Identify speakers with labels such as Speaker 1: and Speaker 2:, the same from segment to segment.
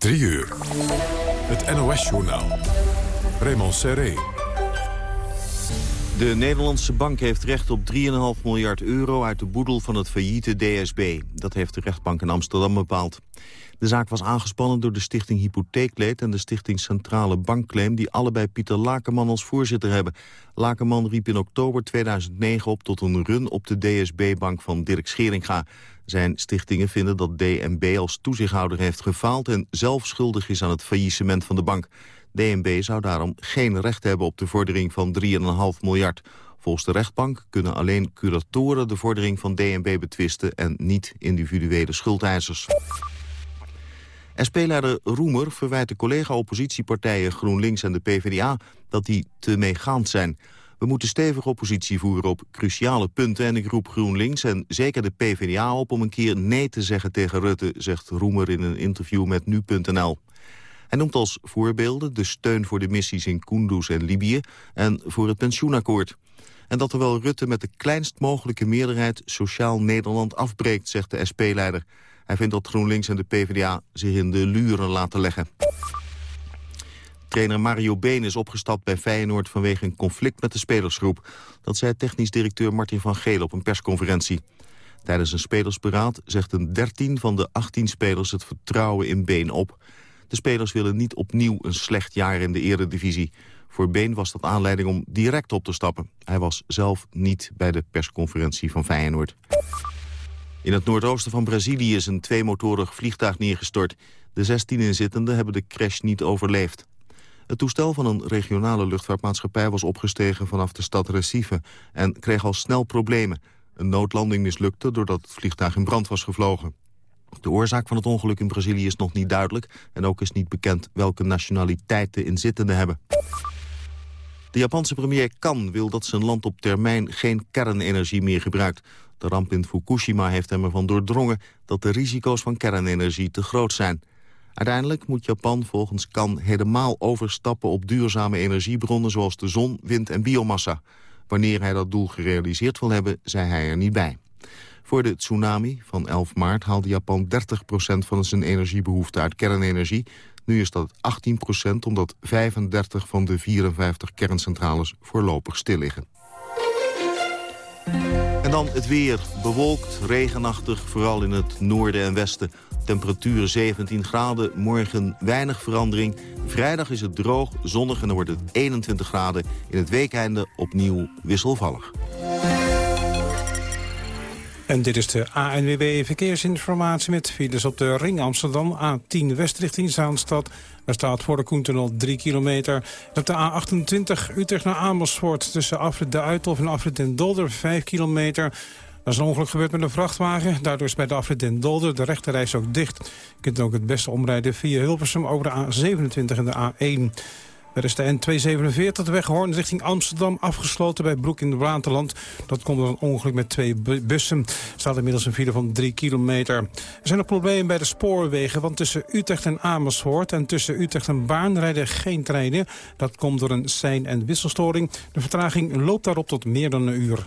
Speaker 1: 3 uur. Het NOS-journaal. Raymond Serré.
Speaker 2: De Nederlandse bank heeft recht op 3,5 miljard euro uit de boedel van het failliete DSB. Dat heeft de rechtbank in Amsterdam bepaald. De zaak was aangespannen door de stichting Hypotheekleed en de stichting Centrale Bankclaim... die allebei Pieter Lakenman als voorzitter hebben. Lakenman riep in oktober 2009 op tot een run op de DSB-bank van Dirk Scheringa. Zijn stichtingen vinden dat DNB als toezichthouder heeft gefaald... en zelf schuldig is aan het faillissement van de bank. DNB zou daarom geen recht hebben op de vordering van 3,5 miljard. Volgens de rechtbank kunnen alleen curatoren de vordering van DNB betwisten... en niet individuele schuldeisers. SP-leider Roemer verwijt de collega-oppositiepartijen GroenLinks en de PvdA dat die te meegaand zijn. We moeten stevig oppositie voeren op cruciale punten en ik roep GroenLinks en zeker de PvdA op om een keer nee te zeggen tegen Rutte, zegt Roemer in een interview met Nu.nl. Hij noemt als voorbeelden de steun voor de missies in Kunduz en Libië en voor het pensioenakkoord. En dat terwijl Rutte met de kleinst mogelijke meerderheid sociaal Nederland afbreekt, zegt de SP-leider. Hij vindt dat GroenLinks en de PvdA zich in de luren laten leggen. Trainer Mario Been is opgestapt bij Feyenoord vanwege een conflict met de spelersgroep. Dat zei technisch directeur Martin van Geel op een persconferentie. Tijdens een spelersberaad zegt een 13 van de 18 spelers het vertrouwen in Been op. De spelers willen niet opnieuw een slecht jaar in de eredivisie. Voor Been was dat aanleiding om direct op te stappen. Hij was zelf niet bij de persconferentie van Feyenoord. In het noordoosten van Brazilië is een tweemotorig vliegtuig neergestort. De 16 inzittenden hebben de crash niet overleefd. Het toestel van een regionale luchtvaartmaatschappij was opgestegen vanaf de stad Recife en kreeg al snel problemen. Een noodlanding mislukte doordat het vliegtuig in brand was gevlogen. De oorzaak van het ongeluk in Brazilië is nog niet duidelijk... en ook is niet bekend welke nationaliteit de inzittenden hebben. De Japanse premier Kan wil dat zijn land op termijn geen kernenergie meer gebruikt. De ramp in Fukushima heeft hem ervan doordrongen dat de risico's van kernenergie te groot zijn. Uiteindelijk moet Japan volgens Kan helemaal overstappen op duurzame energiebronnen zoals de zon, wind en biomassa. Wanneer hij dat doel gerealiseerd wil hebben, zei hij er niet bij. Voor de tsunami van 11 maart haalde Japan 30% van zijn energiebehoefte uit kernenergie. Nu is dat 18% omdat 35 van de 54 kerncentrales voorlopig stil liggen. En dan het weer. Bewolkt, regenachtig, vooral in het noorden en westen. Temperatuur 17 graden, morgen weinig verandering. Vrijdag is het droog, zonnig en dan wordt het 21 graden. In het weekeinde opnieuw wisselvallig.
Speaker 3: En dit is de ANWB Verkeersinformatie met files op de Ring Amsterdam. A10 West richting Zaanstad. Daar staat voor de Koentunnel 3 kilometer. op de A28 Utrecht naar Amersfoort tussen Afrit de Uithof en Afrit den Dolder 5 kilometer. Er is een ongeluk gebeurd met een vrachtwagen. Daardoor is bij de afrit den Dolder de rechterreis ook dicht. Je kunt ook het beste omrijden via Hilversum over de A27 en de A1. Er is de N247, de weg Hoorn richting Amsterdam, afgesloten bij Broek in het Waterland. Dat komt door een ongeluk met twee bussen. Er staat inmiddels een file van drie kilometer. Er zijn nog problemen bij de spoorwegen, want tussen Utrecht en Amersfoort... en tussen Utrecht en Baan rijden geen treinen. Dat komt door een sein- en wisselstoring. De vertraging loopt daarop tot meer dan een uur.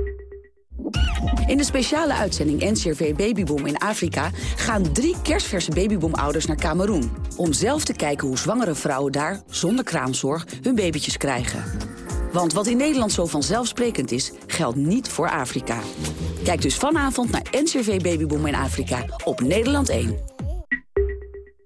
Speaker 4: In de speciale uitzending NCRV Babyboom in Afrika... gaan drie kerstverse babyboomouders naar Cameroen... om zelf te kijken hoe zwangere vrouwen daar, zonder kraamzorg... hun babytjes krijgen. Want wat in Nederland zo vanzelfsprekend is, geldt niet voor Afrika. Kijk dus vanavond naar NCRV Babyboom in Afrika op Nederland 1.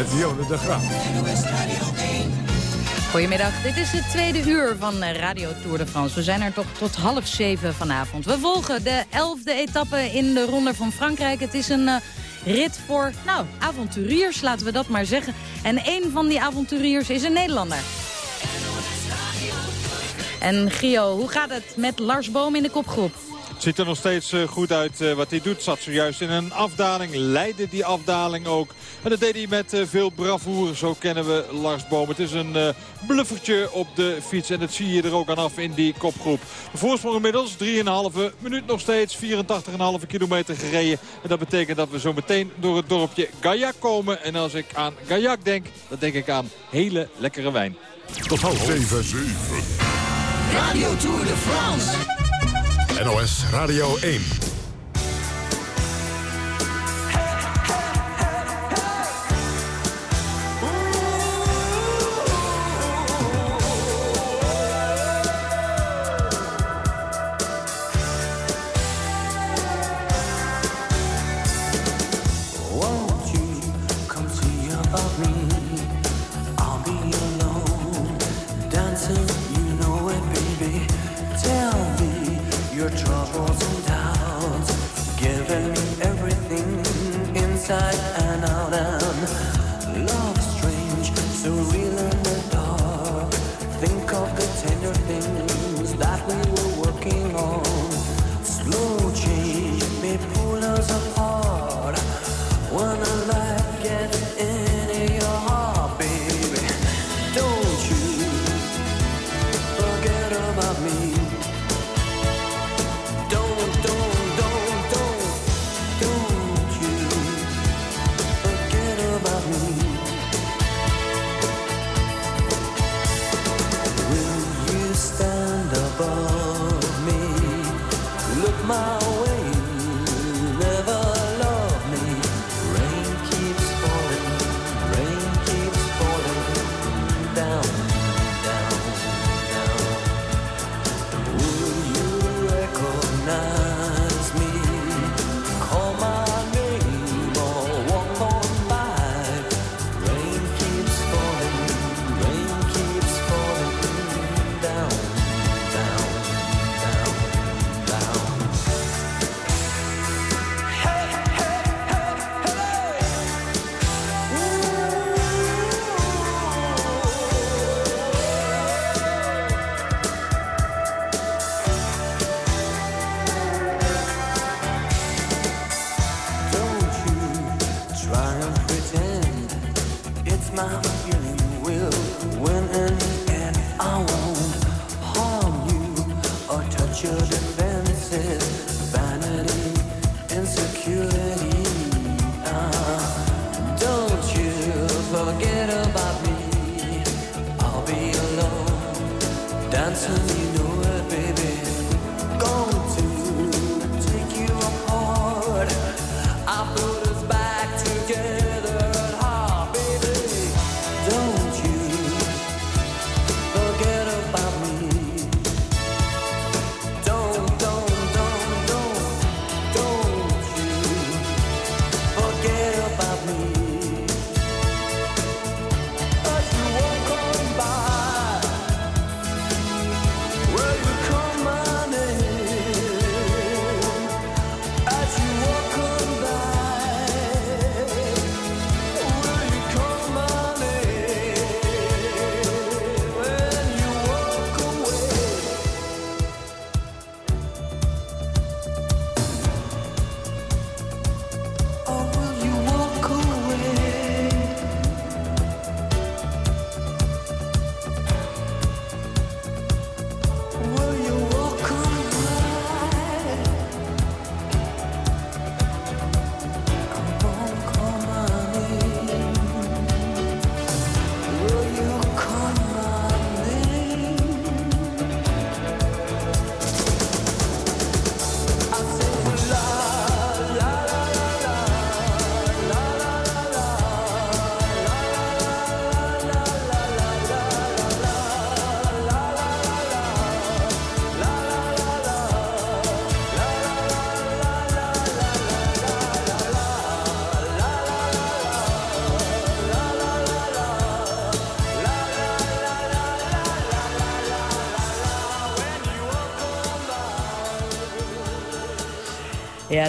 Speaker 1: Met Dionne de Graaf.
Speaker 5: Goedemiddag, dit is het tweede uur van eh, Radio Tour de France. We zijn er toch tot half zeven vanavond. We volgen de elfde etappe in de Ronde van Frankrijk. Het is een uh, rit voor, nou, avonturiers, laten we dat maar zeggen. En een van die avonturiers is een Nederlander. En Gio, hoe gaat het met Lars Boom in de kopgroep?
Speaker 6: Ziet er nog steeds eh, goed uit eh, wat hij doet. Zat zojuist in een afdaling. Leidde die afdaling ook. En dat deed hij met eh, veel bravoure. Zo kennen we Lars Boom. Het is een bluffertje op de fiets. En dat zie je er ook aan af in die kopgroep. Voorsprong inmiddels 3,5 minuut nog steeds. 84,5 kilometer gereden. En dat betekent dat we zo meteen door het dorpje Gaillac komen. En als ik aan Gaillac denk, dan denk ik aan hele lekkere wijn.
Speaker 1: Tot half 7.
Speaker 7: Radio Tour de France.
Speaker 1: NOS Radio 1.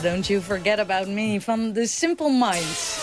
Speaker 5: Don't You Forget About Me van The Simple Minds.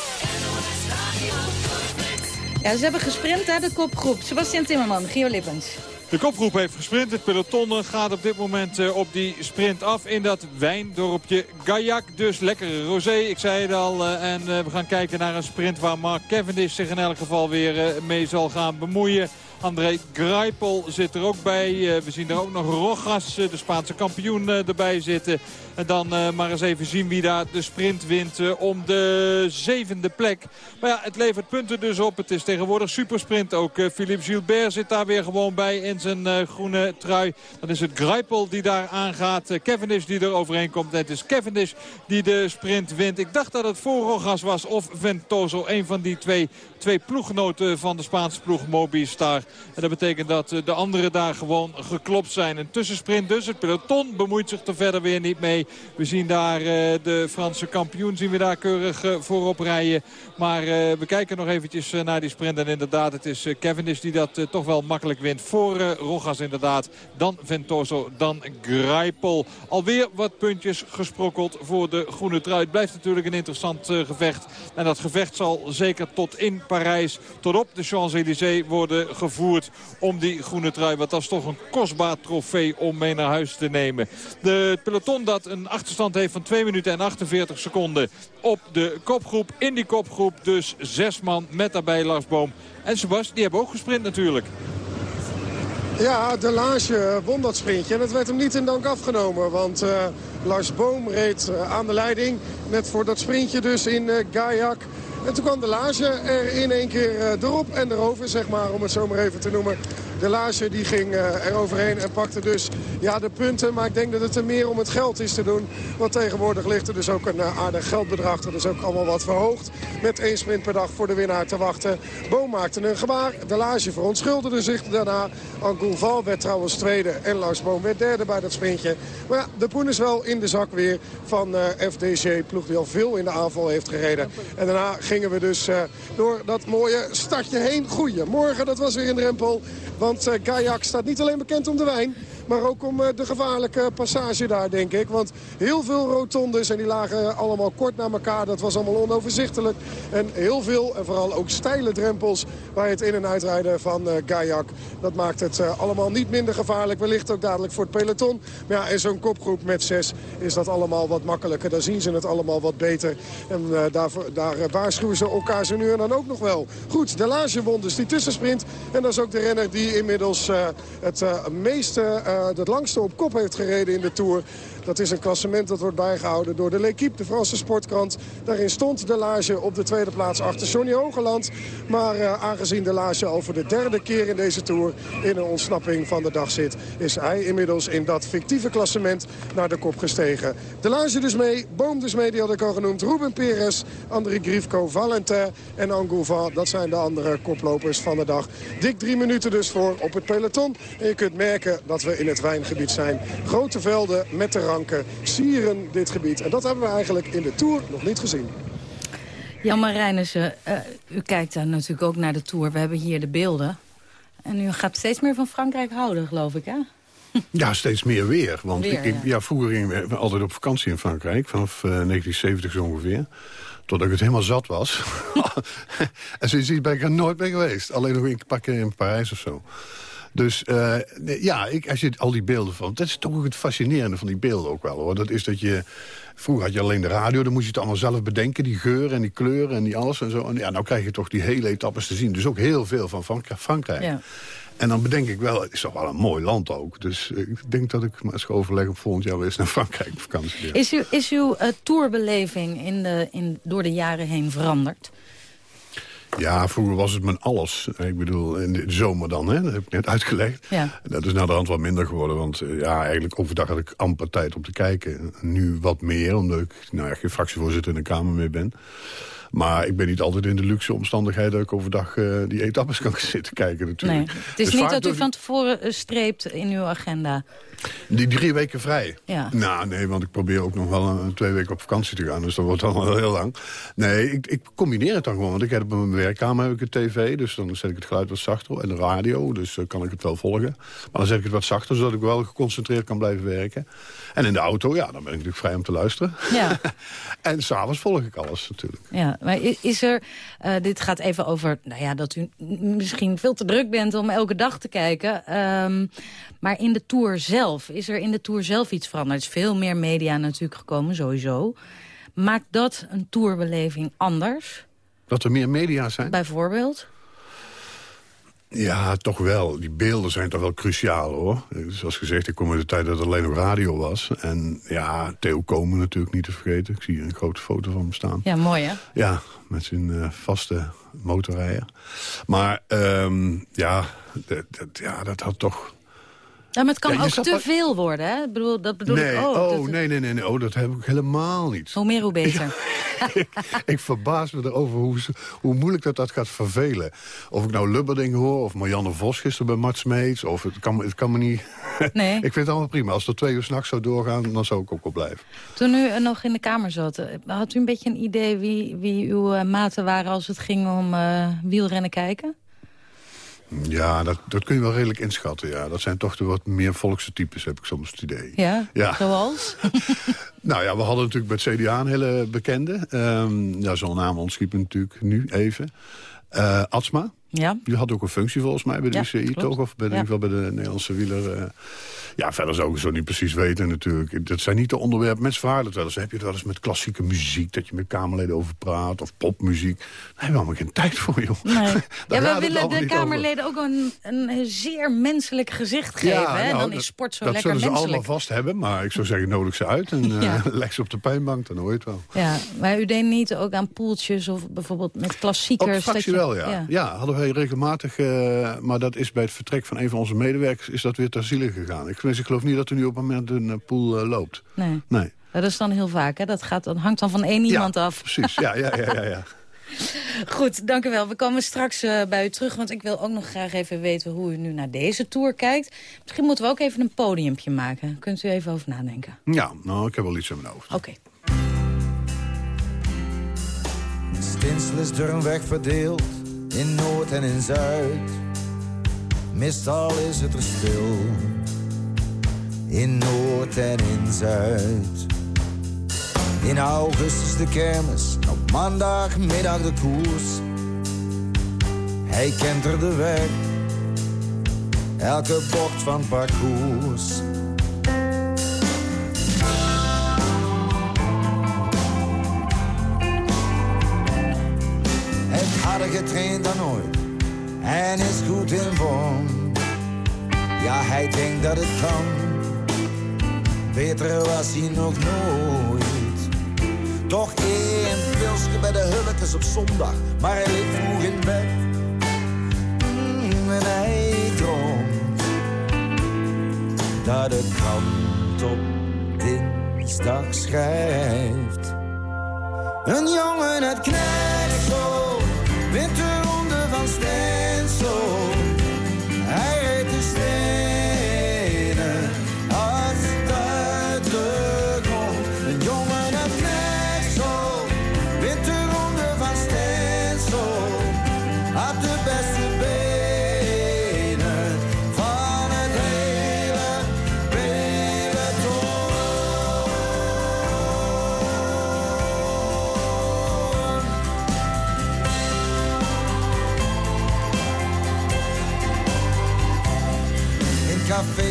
Speaker 5: Ja, ze hebben gesprint, hè, de kopgroep. Sebastian Timmerman, Gio Lippens.
Speaker 6: De kopgroep heeft gesprint. Het peloton gaat op dit moment eh, op die sprint af in dat wijndorpje Gaillac. Dus lekkere rosé, ik zei het al. Eh, en eh, we gaan kijken naar een sprint waar Mark Cavendish zich in elk geval weer mee zal gaan bemoeien. André Greipel zit er ook bij. we zien er ook nog Rogas, de Spaanse kampioen, erbij zitten. En dan uh, maar eens even zien wie daar de sprint wint uh, om de zevende plek. Maar ja, het levert punten dus op. Het is tegenwoordig supersprint. Ook uh, Philippe Gilbert zit daar weer gewoon bij in zijn groene trui. Dan is het Greipel die daar aangaat. Cavendish die er overheen komt. Het is Cavendish die de sprint wint. Ik dacht dat het voor Rogas was of Ventoso. Een van die twee, twee ploeggenoten van de Spaanse ploeg Mobistar. En dat betekent dat de anderen daar gewoon geklopt zijn. Een tussensprint dus. Het peloton bemoeit zich er verder weer niet mee. We zien daar eh, de Franse kampioen zien we daar keurig eh, voorop rijden. Maar eh, we kijken nog eventjes naar die sprint. En inderdaad, het is Cavendish die dat toch wel makkelijk wint. Voor Rogas inderdaad. Dan Ventoso, dan Greipel. Alweer wat puntjes gesprokkeld voor de groene trui. Het blijft natuurlijk een interessant gevecht. En dat gevecht zal zeker tot in Parijs, tot op de Champs-Élysées worden gevoerd om die groene trui. Want dat is toch een kostbaar trofee om mee naar huis te nemen. De peloton dat een een achterstand heeft van 2 minuten en 48 seconden op de kopgroep. In die kopgroep dus zes man met daarbij Lars Boom. En Sebas, die hebben ook gesprint natuurlijk.
Speaker 8: Ja, de Lage won dat sprintje en het werd hem niet in dank afgenomen. Want uh, Lars Boom reed uh, aan de leiding. Net voor dat sprintje dus in uh, Gaillac. En toen kwam de Lage er in één keer erop en erover, zeg maar, om het zo maar even te noemen. De Lage die ging uh, er overheen en pakte dus ja, de punten. Maar ik denk dat het er meer om het geld is te doen. Want tegenwoordig ligt er dus ook een uh, aardig geldbedrag. Dat is ook allemaal wat verhoogd. Met één sprint per dag voor de winnaar te wachten. Boom maakte een gebaar. De Lage verontschuldigde zich daarna. Val werd trouwens tweede. En Lars Boom werd derde bij dat sprintje. Maar ja, de poen is wel in de zak weer van FDG. Ploeg die al veel in de aanval heeft gereden. En daarna gingen we dus door dat mooie stadje heen. Goedemorgen, dat was weer in Drempel. Want uh, Gaillac staat niet alleen bekend om de wijn... Maar ook om eh, de gevaarlijke passage daar, denk ik. Want heel veel rotondes en die lagen allemaal kort naar elkaar. Dat was allemaal onoverzichtelijk. En heel veel, en vooral ook steile drempels... bij het in- en uitrijden van uh, Gaillac. Dat maakt het uh, allemaal niet minder gevaarlijk. Wellicht ook dadelijk voor het peloton. Maar ja, in zo'n kopgroep met zes is dat allemaal wat makkelijker. Daar zien ze het allemaal wat beter. En daar, daar waarschuwen ze elkaar zo nu en dan ook nog wel. Goed, de Lage won dus die tussensprint. En dat is ook de renner die inmiddels het meeste het eh, langste op kop heeft gereden in de Tour. Dat is een klassement dat wordt bijgehouden door de L'Equipe, de Franse sportkrant. Daarin stond de Lage op de tweede plaats achter Johnny Hogeland. Maar uh, aangezien de Lage al voor de derde keer in deze Tour in een ontsnapping van de dag zit... is hij inmiddels in dat fictieve klassement naar de kop gestegen. De Lage dus mee, Boom dus mee, die had ik al genoemd. Ruben Perez, André Grifko, Valentin en Angoulevent. Dat zijn de andere koplopers van de dag. Dik drie minuten dus voor op het peloton. En je kunt merken dat we in het wijngebied zijn. Grote velden met de sieren dit gebied. En dat hebben we eigenlijk in de Tour nog niet gezien.
Speaker 5: Jan Marijnissen, uh, u kijkt daar natuurlijk ook naar de Tour. We hebben hier de beelden. En u gaat steeds meer van Frankrijk houden, geloof ik, hè?
Speaker 9: Ja, steeds meer weer. Want ik, ja. vroeger gingen we altijd op vakantie in Frankrijk. Vanaf uh, 1970 zo ongeveer. Totdat ik het helemaal zat was. en sindsdien ben ik er nooit meer geweest. Alleen nog een paar keer in Parijs of zo. Dus uh, ja, ik, als je al die beelden van... Dat is toch ook het fascinerende van die beelden ook wel, hoor. Dat is dat je... Vroeger had je alleen de radio, dan moest je het allemaal zelf bedenken. Die geur en die kleuren en die alles en zo. En ja, nou krijg je toch die hele etappes te zien. Dus ook heel veel van Frankrijk. Ja. En dan bedenk ik wel, het is toch wel een mooi land ook. Dus ik denk dat ik maar eens overleg op volgend jaar weer eens naar Frankrijk op vakantie.
Speaker 5: Is, u, is uw uh, tourbeleving in de, in, door de jaren heen veranderd?
Speaker 9: Ja, vroeger was het mijn alles. Ik bedoel, in de zomer dan, hè? dat heb ik net uitgelegd. Ja. Dat is naar de hand wat minder geworden. Want eh, ja, eigenlijk overdag had ik amper tijd om te kijken. Nu wat meer, omdat ik nou ja, geen fractievoorzitter in de Kamer meer ben. Maar ik ben niet altijd in de luxe omstandigheden... dat ik overdag uh, die etappes kan zitten kijken natuurlijk.
Speaker 5: Nee, het is dus niet dat u van tevoren streept in uw agenda.
Speaker 9: Die drie weken vrij? Ja. Nou, nee, want ik probeer ook nog wel een, twee weken op vakantie te gaan. Dus dat wordt dan wel heel lang. Nee, ik, ik combineer het dan gewoon. Want ik heb op mijn werkkamer heb ik een tv. Dus dan zet ik het geluid wat zachter. En de radio, dus uh, kan ik het wel volgen. Maar dan zet ik het wat zachter, zodat ik wel geconcentreerd kan blijven werken. En in de auto, ja, dan ben ik natuurlijk vrij om te luisteren. Ja. en s'avonds volg ik alles natuurlijk.
Speaker 5: Ja, maar is er... Uh, dit gaat even over nou ja, dat u misschien veel te druk bent om elke dag te kijken. Um, maar in de Tour zelf, is er in de Tour zelf iets veranderd? Er is veel meer media natuurlijk gekomen, sowieso. Maakt dat een tourbeleving anders?
Speaker 9: Dat er meer media zijn?
Speaker 5: Bijvoorbeeld?
Speaker 9: Ja, toch wel. Die beelden zijn toch wel cruciaal, hoor. Zoals gezegd, ik kom uit de tijd dat het alleen nog radio was. En ja, Theo Komen natuurlijk niet te vergeten. Ik zie een grote foto van hem staan.
Speaker 5: Ja, mooi, hè?
Speaker 9: Ja, met zijn uh, vaste motorrijder. Maar um, ja, ja, dat had toch
Speaker 5: ja, maar het kan ook te veel worden, hè? Ik bedoel, dat bedoel
Speaker 9: nee,
Speaker 5: ik ook.
Speaker 9: Oh, nee, nee, nee, nee. Oh, dat heb ik helemaal niet.
Speaker 5: Hoe meer, hoe beter.
Speaker 9: ik, ik, verbaas me erover hoe, hoe moeilijk dat dat gaat vervelen. Of ik nou Lubberding hoor, of Marianne Vos gisteren bij Mart Smeets. Of het kan, het kan me niet... Nee. ik vind het allemaal prima. Als het twee uur s'nachts zou doorgaan, dan zou ik ook wel blijven.
Speaker 5: Toen u nog in de kamer zat, eh, had u een beetje een idee wie, wie uw uh, maten waren als het ging om uh, wielrennen kijken?
Speaker 9: Ja, dat, dat kun je wel redelijk inschatten. Ja. Dat zijn toch de wat meer volkse types, heb ik soms het idee.
Speaker 5: Ja, ja. zoals?
Speaker 9: nou ja, we hadden natuurlijk met CDA een hele bekende. Um, ja, zo'n naam ontschiep natuurlijk nu even. Uh, Atsma. Ja. Die had ook een functie volgens mij bij de ja, UCI, toch? Of bij, in ieder geval bij de Nederlandse wieler... Uh, ja, verder zou ik zo niet precies weten natuurlijk. Dat zijn niet de onderwerpen. Mensen het wel eens. Heb je het wel eens met klassieke muziek... dat je met Kamerleden over praat? Of popmuziek? Daar hebben we allemaal geen tijd voor, joh. Nee.
Speaker 5: ja, we willen de Kamerleden ook een, een zeer menselijk gezicht geven. Ja, hè? Nou, dan is sport zo lekker
Speaker 9: menselijk.
Speaker 5: Dat
Speaker 9: zullen ze allemaal vast hebben. Maar ik zou zeggen, nodig ze uit. En uh, leg ze op de pijnbank, dan hoor je het wel.
Speaker 5: Ja, maar u deed niet ook aan poeltjes of bijvoorbeeld met klassiekers? Op
Speaker 9: fractie wel, ja. ja. hadden wij regelmatig. Uh, maar dat is bij het vertrek van een van onze medewerkers... is dat weer ter ziele gegaan. Ik ik geloof niet dat er nu op het moment een uh, pool uh, loopt.
Speaker 5: Nee. nee. Dat is dan heel vaak, hè? Dat, gaat, dat hangt dan van één iemand
Speaker 9: ja,
Speaker 5: af.
Speaker 9: precies. Ja, ja, ja, ja, ja.
Speaker 5: Goed, dank u wel. We komen straks uh, bij u terug, want ik wil ook nog graag even weten hoe u nu naar deze tour kijkt. Misschien moeten we ook even een podiumpje maken. Kunt u even over nadenken?
Speaker 9: Ja, nou, ik heb wel iets in mijn hoofd.
Speaker 5: Oké. Okay.
Speaker 10: Stinsel is door een weg verdeeld, in Noord en in Zuid. Meestal is het er stil in Noord en in Zuid. In augustus de kermis, op maandagmiddag de koers. Hij kent er de weg, elke bocht van parcours. Harder getraind dan ooit en is goed in vorm. Ja, hij denkt dat het kan Beter was hij nog nooit. Toch één pilsje bij de hulkes op zondag. Maar hij ligt vroeg in bed. Mm, en hij droomt. Dat de krant op dinsdag schrijft. Een jongen uit Knijksel. Wint de ronde van Stensel.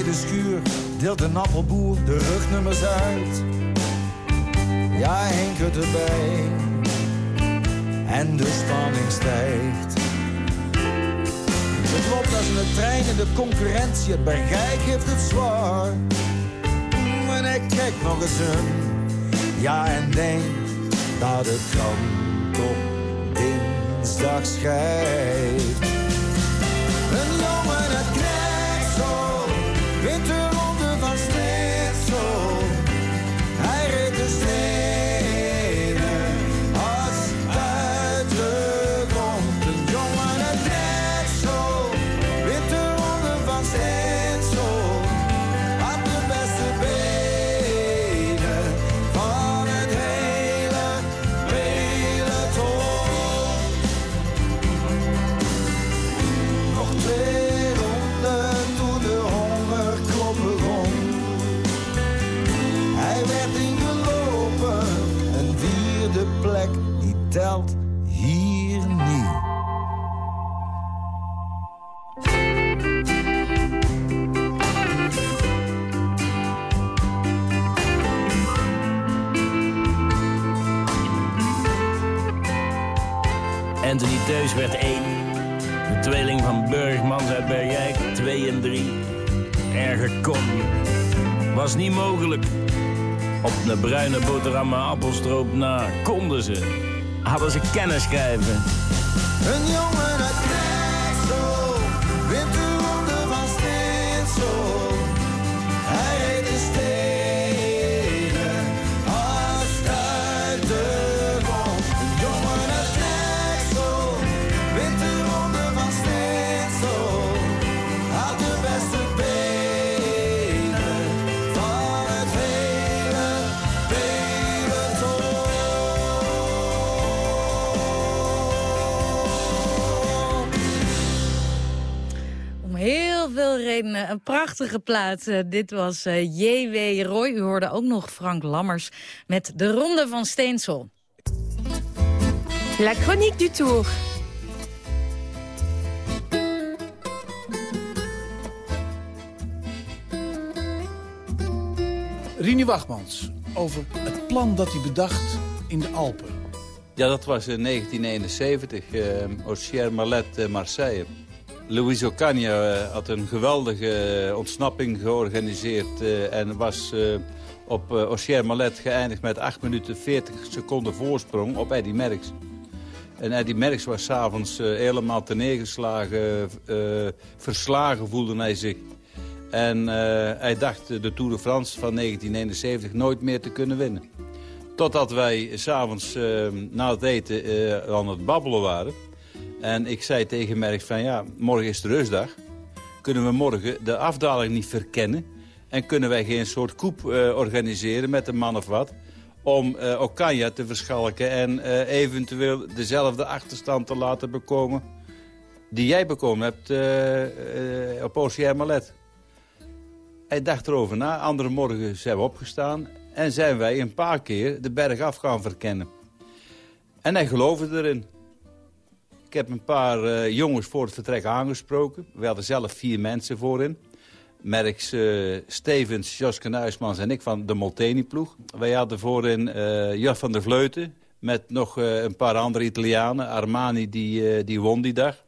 Speaker 10: De Schuur deelt een appelboer de rugnummers uit. Ja, Henk het erbij. En de spanning stijgt. Het loopt als een trein in de concurrentie. Het bergijk heeft het zwaar. En ik kijk nog eens een. Ja, en denk dat het kan op dinsdag schijnt.
Speaker 11: 2 en 3. Erger kon Was niet mogelijk. Op de bruine boterham appelstroop na konden ze. Hadden ze kennis schrijven.
Speaker 10: Een jongen
Speaker 5: redenen een prachtige plaat. Eh, dit was eh, J.W. Roy. U hoorde ook nog Frank Lammers met De Ronde van Steensel.
Speaker 12: La chronique du tour.
Speaker 13: Rini Wachtmans over het plan dat hij bedacht in de Alpen.
Speaker 14: Ja, dat was in 1971, uh, Malet, uh, Marseille. Louis Ocaña uh, had een geweldige ontsnapping georganiseerd... Uh, en was op Auxier Malet geëindigd met 8 minuten 40 seconden voorsprong op Eddy Merckx. En Eddy Merckx was s'avonds helemaal neergeslagen, uh, verslagen voelde hij zich. En hij dacht de Tour de France van 1971 nooit meer te kunnen winnen. Totdat wij s'avonds na het eten aan het babbelen waren. En ik zei tegen Merckx van ja, morgen is de rustdag. Kunnen we morgen de afdaling niet verkennen? En kunnen wij geen soort koep uh, organiseren met een man of wat? Om uh, Okanja te verschalken en uh, eventueel dezelfde achterstand te laten bekomen... die jij bekomen hebt op OCR Malet. Hij dacht erover na. Andere morgen zijn we opgestaan. En zijn wij een paar keer de berg af gaan verkennen. En hij geloofde erin. Ik heb een paar uh, jongens voor het vertrek aangesproken. We hadden zelf vier mensen voorin. Merks uh, Stevens, Joske Nuismans en ik van de Molteni-ploeg. Wij hadden voorin uh, van der Vleuten met nog een paar andere Italianen. Armani die, die won die dag.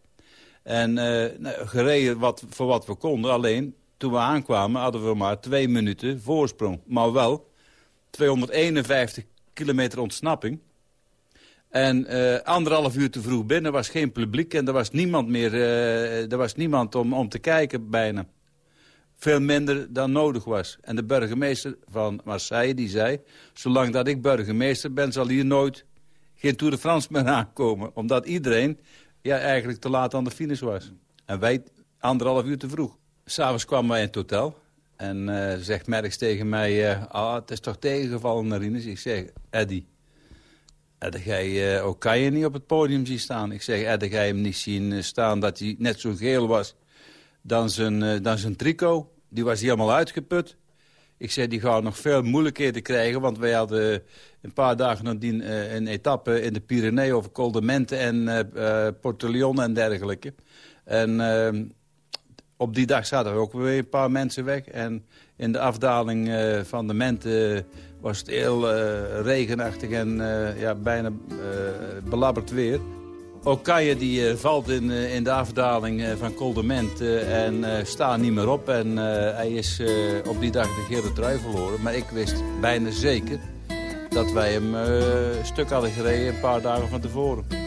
Speaker 14: En nou, gereden wat, voor wat we konden. Alleen toen we aankwamen hadden we maar twee minuten voorsprong. Maar wel 251 kilometer ontsnapping. En uh, anderhalf uur te vroeg binnen was geen publiek en er was niemand meer, uh, er was niemand om, om te kijken bijna. Veel minder dan nodig was. En de burgemeester van Marseille die zei... zolang dat ik burgemeester ben zal hier nooit geen Tour de France meer aankomen. Omdat iedereen ja, eigenlijk te laat aan de finish was. En wij anderhalf uur te vroeg. S'avonds kwamen wij in het hotel. En uh, zegt Merks tegen mij, ah, het is toch tegengevallen, Narines? Ik zeg, Eddy, heb jij ook kan je niet op het podium zien staan? Ik zeg, heb jij hem niet zien staan dat hij net zo geel was dan zijn, uh, dan zijn tricot? Die was helemaal uitgeput. Ik zeg, die gaat nog veel moeilijkheden krijgen, want wij hadden een paar dagen nadien uh, een etappe in de Pyreneeën over Col de Mente en uh, Porteleon en dergelijke. En ehm, op die dag zaten we ook weer een paar mensen weg. En in de afdaling uh, van de Mente was het heel uh, regenachtig en uh, ja, bijna belabberd weer. Okaje die valt in, in de afdaling van Col de Mente en staat niet meer op. En hij is op die dag de gele trui verloren. Maar ik wist bijna zeker dat wij hem een stuk hadden gereden een paar dagen van tevoren.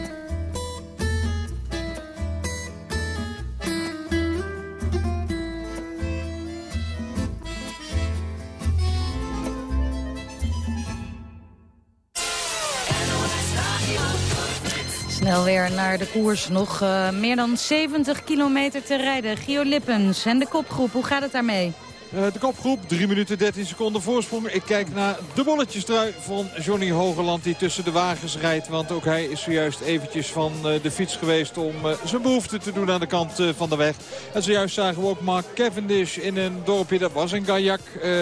Speaker 5: Naar de koers. Nog uh, meer dan 70 kilometer te rijden. Gio Lippens en de kopgroep. Hoe gaat het daarmee?
Speaker 6: Uh, de kopgroep, 3 minuten 13 seconden voorsprong. Ik kijk naar de bolletjestrui van Johnny Hogeland die tussen de wagens rijdt. Want ook hij is zojuist eventjes van uh, de fiets geweest om uh, zijn behoefte te doen aan de kant van de weg. En zojuist zagen we ook Mark Cavendish in een dorpje, dat was in Gaillac.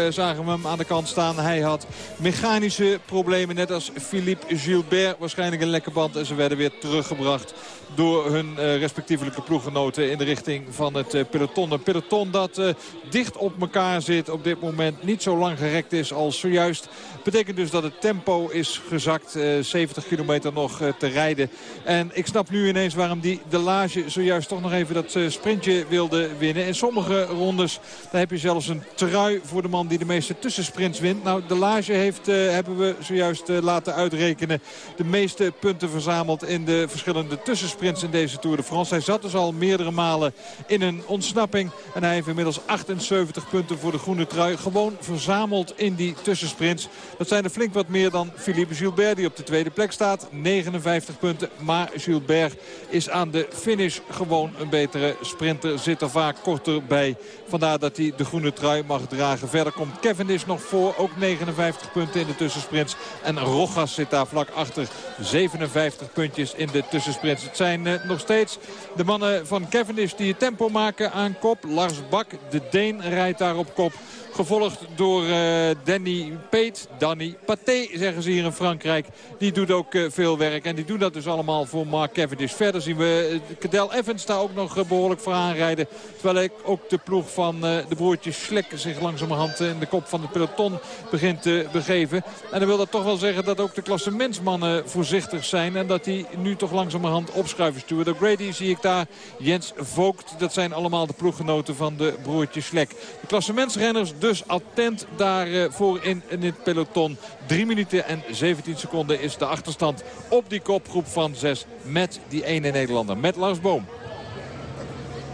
Speaker 6: zagen we hem aan de kant staan. Hij had mechanische problemen, net als Philippe Gilbert. Waarschijnlijk een lekke band en ze werden weer teruggebracht door hun respectievelijke ploeggenoten in de richting van het peloton. Een peloton dat dicht op elkaar elkaar zit op dit moment. Niet zo lang gerekt is als zojuist. Betekent dus dat het tempo is gezakt. 70 kilometer nog te rijden. En ik snap nu ineens waarom die de Lage zojuist toch nog even dat sprintje wilde winnen. In sommige rondes daar heb je zelfs een trui voor de man die de meeste tussensprints wint. Nou, de Lage heeft, hebben we zojuist laten uitrekenen de meeste punten verzameld in de verschillende tussensprints in deze Tour de France. Hij zat dus al meerdere malen in een ontsnapping. En hij heeft inmiddels 78 punten voor de groene trui. Gewoon verzameld in die tussensprints. Dat zijn er flink wat meer dan Philippe Gilbert die op de tweede plek staat. 59 punten. Maar Gilbert is aan de finish gewoon een betere sprinter. Zit er vaak korter bij. Vandaar dat hij de groene trui mag dragen. Verder komt Cavendish nog voor. Ook 59 punten in de tussensprints. En Rogas zit daar vlak achter. 57 puntjes in de tussensprints. Het zijn uh, nog steeds de mannen van Cavendish die het tempo maken aan kop. Lars Bak, de Deen, rijdt daar op kop. Gevolgd door uh, Danny Peet, Danny Paté zeggen ze hier in Frankrijk. Die doet ook uh, veel werk en die doen dat dus allemaal voor Mark Cavendish. Verder zien we uh, Cadel Evans daar ook nog behoorlijk voor aanrijden. Terwijl ook de ploeg van de broertjes Schlek zich langzamerhand in de kop van het peloton begint te begeven. En dan wil dat toch wel zeggen dat ook de klassementsmannen voorzichtig zijn. En dat die nu toch langzamerhand opschuiven. Stuart O'Grady zie ik daar. Jens Vogt, dat zijn allemaal de ploeggenoten van de broertjes Schlek. De klassementsrenners dus attent daarvoor in, in het peloton. 3 minuten en 17 seconden is de achterstand op die kopgroep van 6 met die ene Nederlander. Met Lars Boom.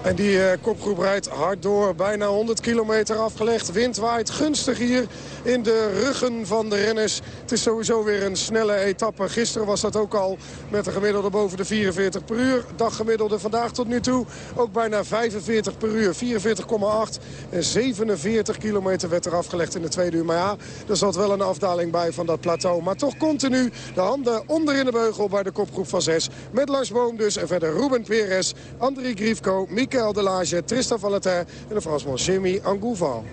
Speaker 8: En die uh, kopgroep rijdt hard door. Bijna 100 kilometer afgelegd. Wind waait gunstig hier in de ruggen van de renners. Het is sowieso weer een snelle etappe. Gisteren was dat ook al met een gemiddelde boven de 44 per uur. Daggemiddelde vandaag tot nu toe ook bijna 45 per uur. 44,8 en 47 kilometer werd er afgelegd in de tweede uur. Maar ja, er zat wel een afdaling bij van dat plateau. Maar toch continu de handen onder in de beugel bij de kopgroep van 6. Met Lars Boom dus en verder Ruben Perez, André Griefko, Michael Delage, Tristan Valentin en de Fransman Jimmy Angouvan.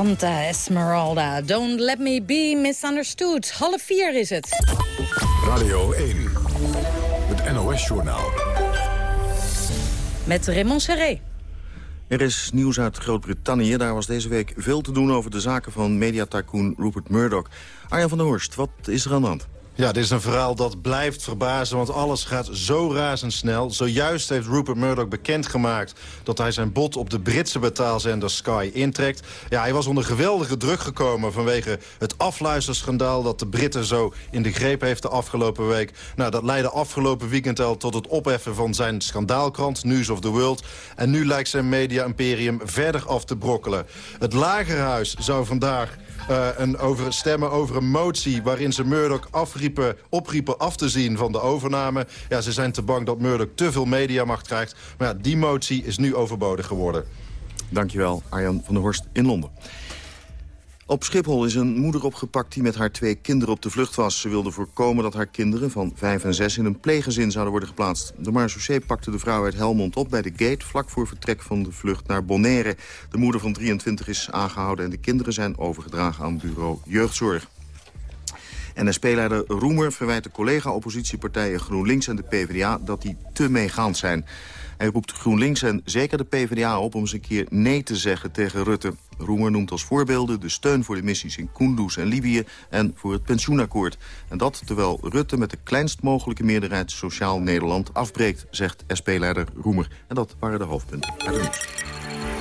Speaker 5: Santa Esmeralda, don't let me be misunderstood. Half vier is het.
Speaker 1: Radio 1, het NOS-journaal.
Speaker 5: Met Raymond Serré.
Speaker 2: Er is nieuws uit Groot-Brittannië. Daar was deze week veel te doen over de zaken van mediatycoon Rupert Murdoch. Arjan van der Horst, wat is er aan de hand?
Speaker 15: Ja, dit is een verhaal dat blijft verbazen, want alles gaat zo razendsnel. Zojuist heeft Rupert Murdoch bekendgemaakt dat hij zijn bod op de Britse betaalzender Sky intrekt. Ja, hij was onder geweldige druk gekomen vanwege het afluisterschandaal dat de Britten zo in de greep heeft de afgelopen week. Nou, dat leidde afgelopen weekend al tot het opheffen van zijn schandaalkrant News of the World. En nu lijkt zijn media-imperium verder af te brokkelen. Het Lagerhuis zou vandaag uh, een over, stemmen over een motie waarin ze Murdoch afriepen, opriepen af te zien van de overname. Ja, ze zijn te bang dat Murdoch te veel mediamacht krijgt. Maar ja, die motie is nu overbodig geworden.
Speaker 2: Dankjewel, Arjan van der Horst in Londen. Op Schiphol is een moeder opgepakt die met haar twee kinderen op de vlucht was. Ze wilde voorkomen dat haar kinderen van vijf en zes in een pleeggezin zouden worden geplaatst. De marechaussee pakte de vrouw uit Helmond op bij de gate... vlak voor vertrek van de vlucht naar Bonaire. De moeder van 23 is aangehouden en de kinderen zijn overgedragen aan bureau jeugdzorg. NSP-leider Roemer verwijt de collega-oppositiepartijen GroenLinks en de PvdA... dat die te meegaand zijn. Hij roept GroenLinks en zeker de PvdA op om eens een keer nee te zeggen tegen Rutte. Roemer noemt als voorbeelden de steun voor de missies in Kunduz en Libië en voor het pensioenakkoord. En dat terwijl Rutte met de kleinst mogelijke meerderheid Sociaal Nederland afbreekt, zegt SP-leider Roemer. En dat waren de hoofdpunten.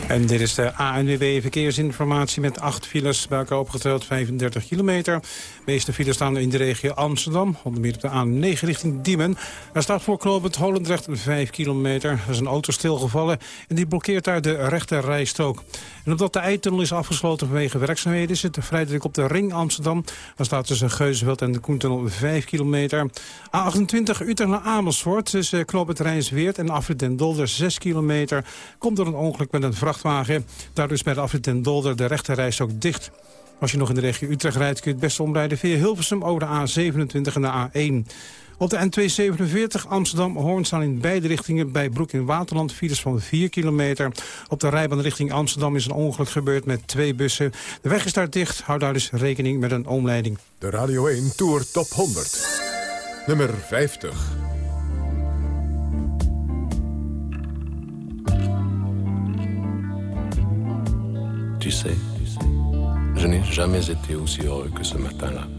Speaker 3: En dit is de ANWB Verkeersinformatie met acht files bij elkaar opgeteld 35 kilometer. De meeste files staan in de regio Amsterdam, onder meer op de A9 richting Diemen. Er staat voor knooppunt Holendrecht 5 kilometer. Er is een auto stilgevallen en die blokkeert daar de rechte rijstrook. En omdat de Eitunnel is afgesloten vanwege werkzaamheden... is het vrij druk op de ring Amsterdam. Daar staat tussen Geuzenveld en de Koentunnel 5 kilometer. A28 Utrecht naar Amersfoort tussen knooppunt Rijnsweert en Afrit den Dolder 6 kilometer. Komt door een ongeluk met een vrachtwagen. Daardoor is bij de Afrit den Dolder de rechte ook dicht. Als je nog in de regio Utrecht rijdt kun je het beste omrijden via Hilversum over de A27 en de A1. Op de N247 Amsterdam-Hoorn staan in beide richtingen bij Broek in Waterland files van 4 kilometer. Op de rijbaan richting Amsterdam is een ongeluk gebeurd met twee bussen. De weg is daar dicht, hou daar dus rekening met een omleiding.
Speaker 1: De Radio 1 Tour Top 100. Nummer 50.
Speaker 16: Tu sais, je n'ai jamais été aussi heureux que ce matin-là.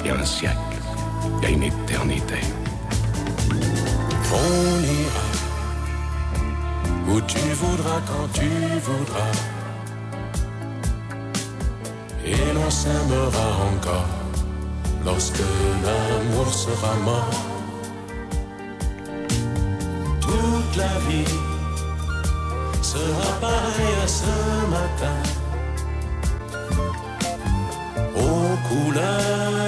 Speaker 16: il y a un siècle, il y a une éternité. On ira où tu voudras quand tu voudras. Et l'on s'aimera encore lorsque l'amour sera mort. Toute la vie sera pareille à ce matin. Aux couleurs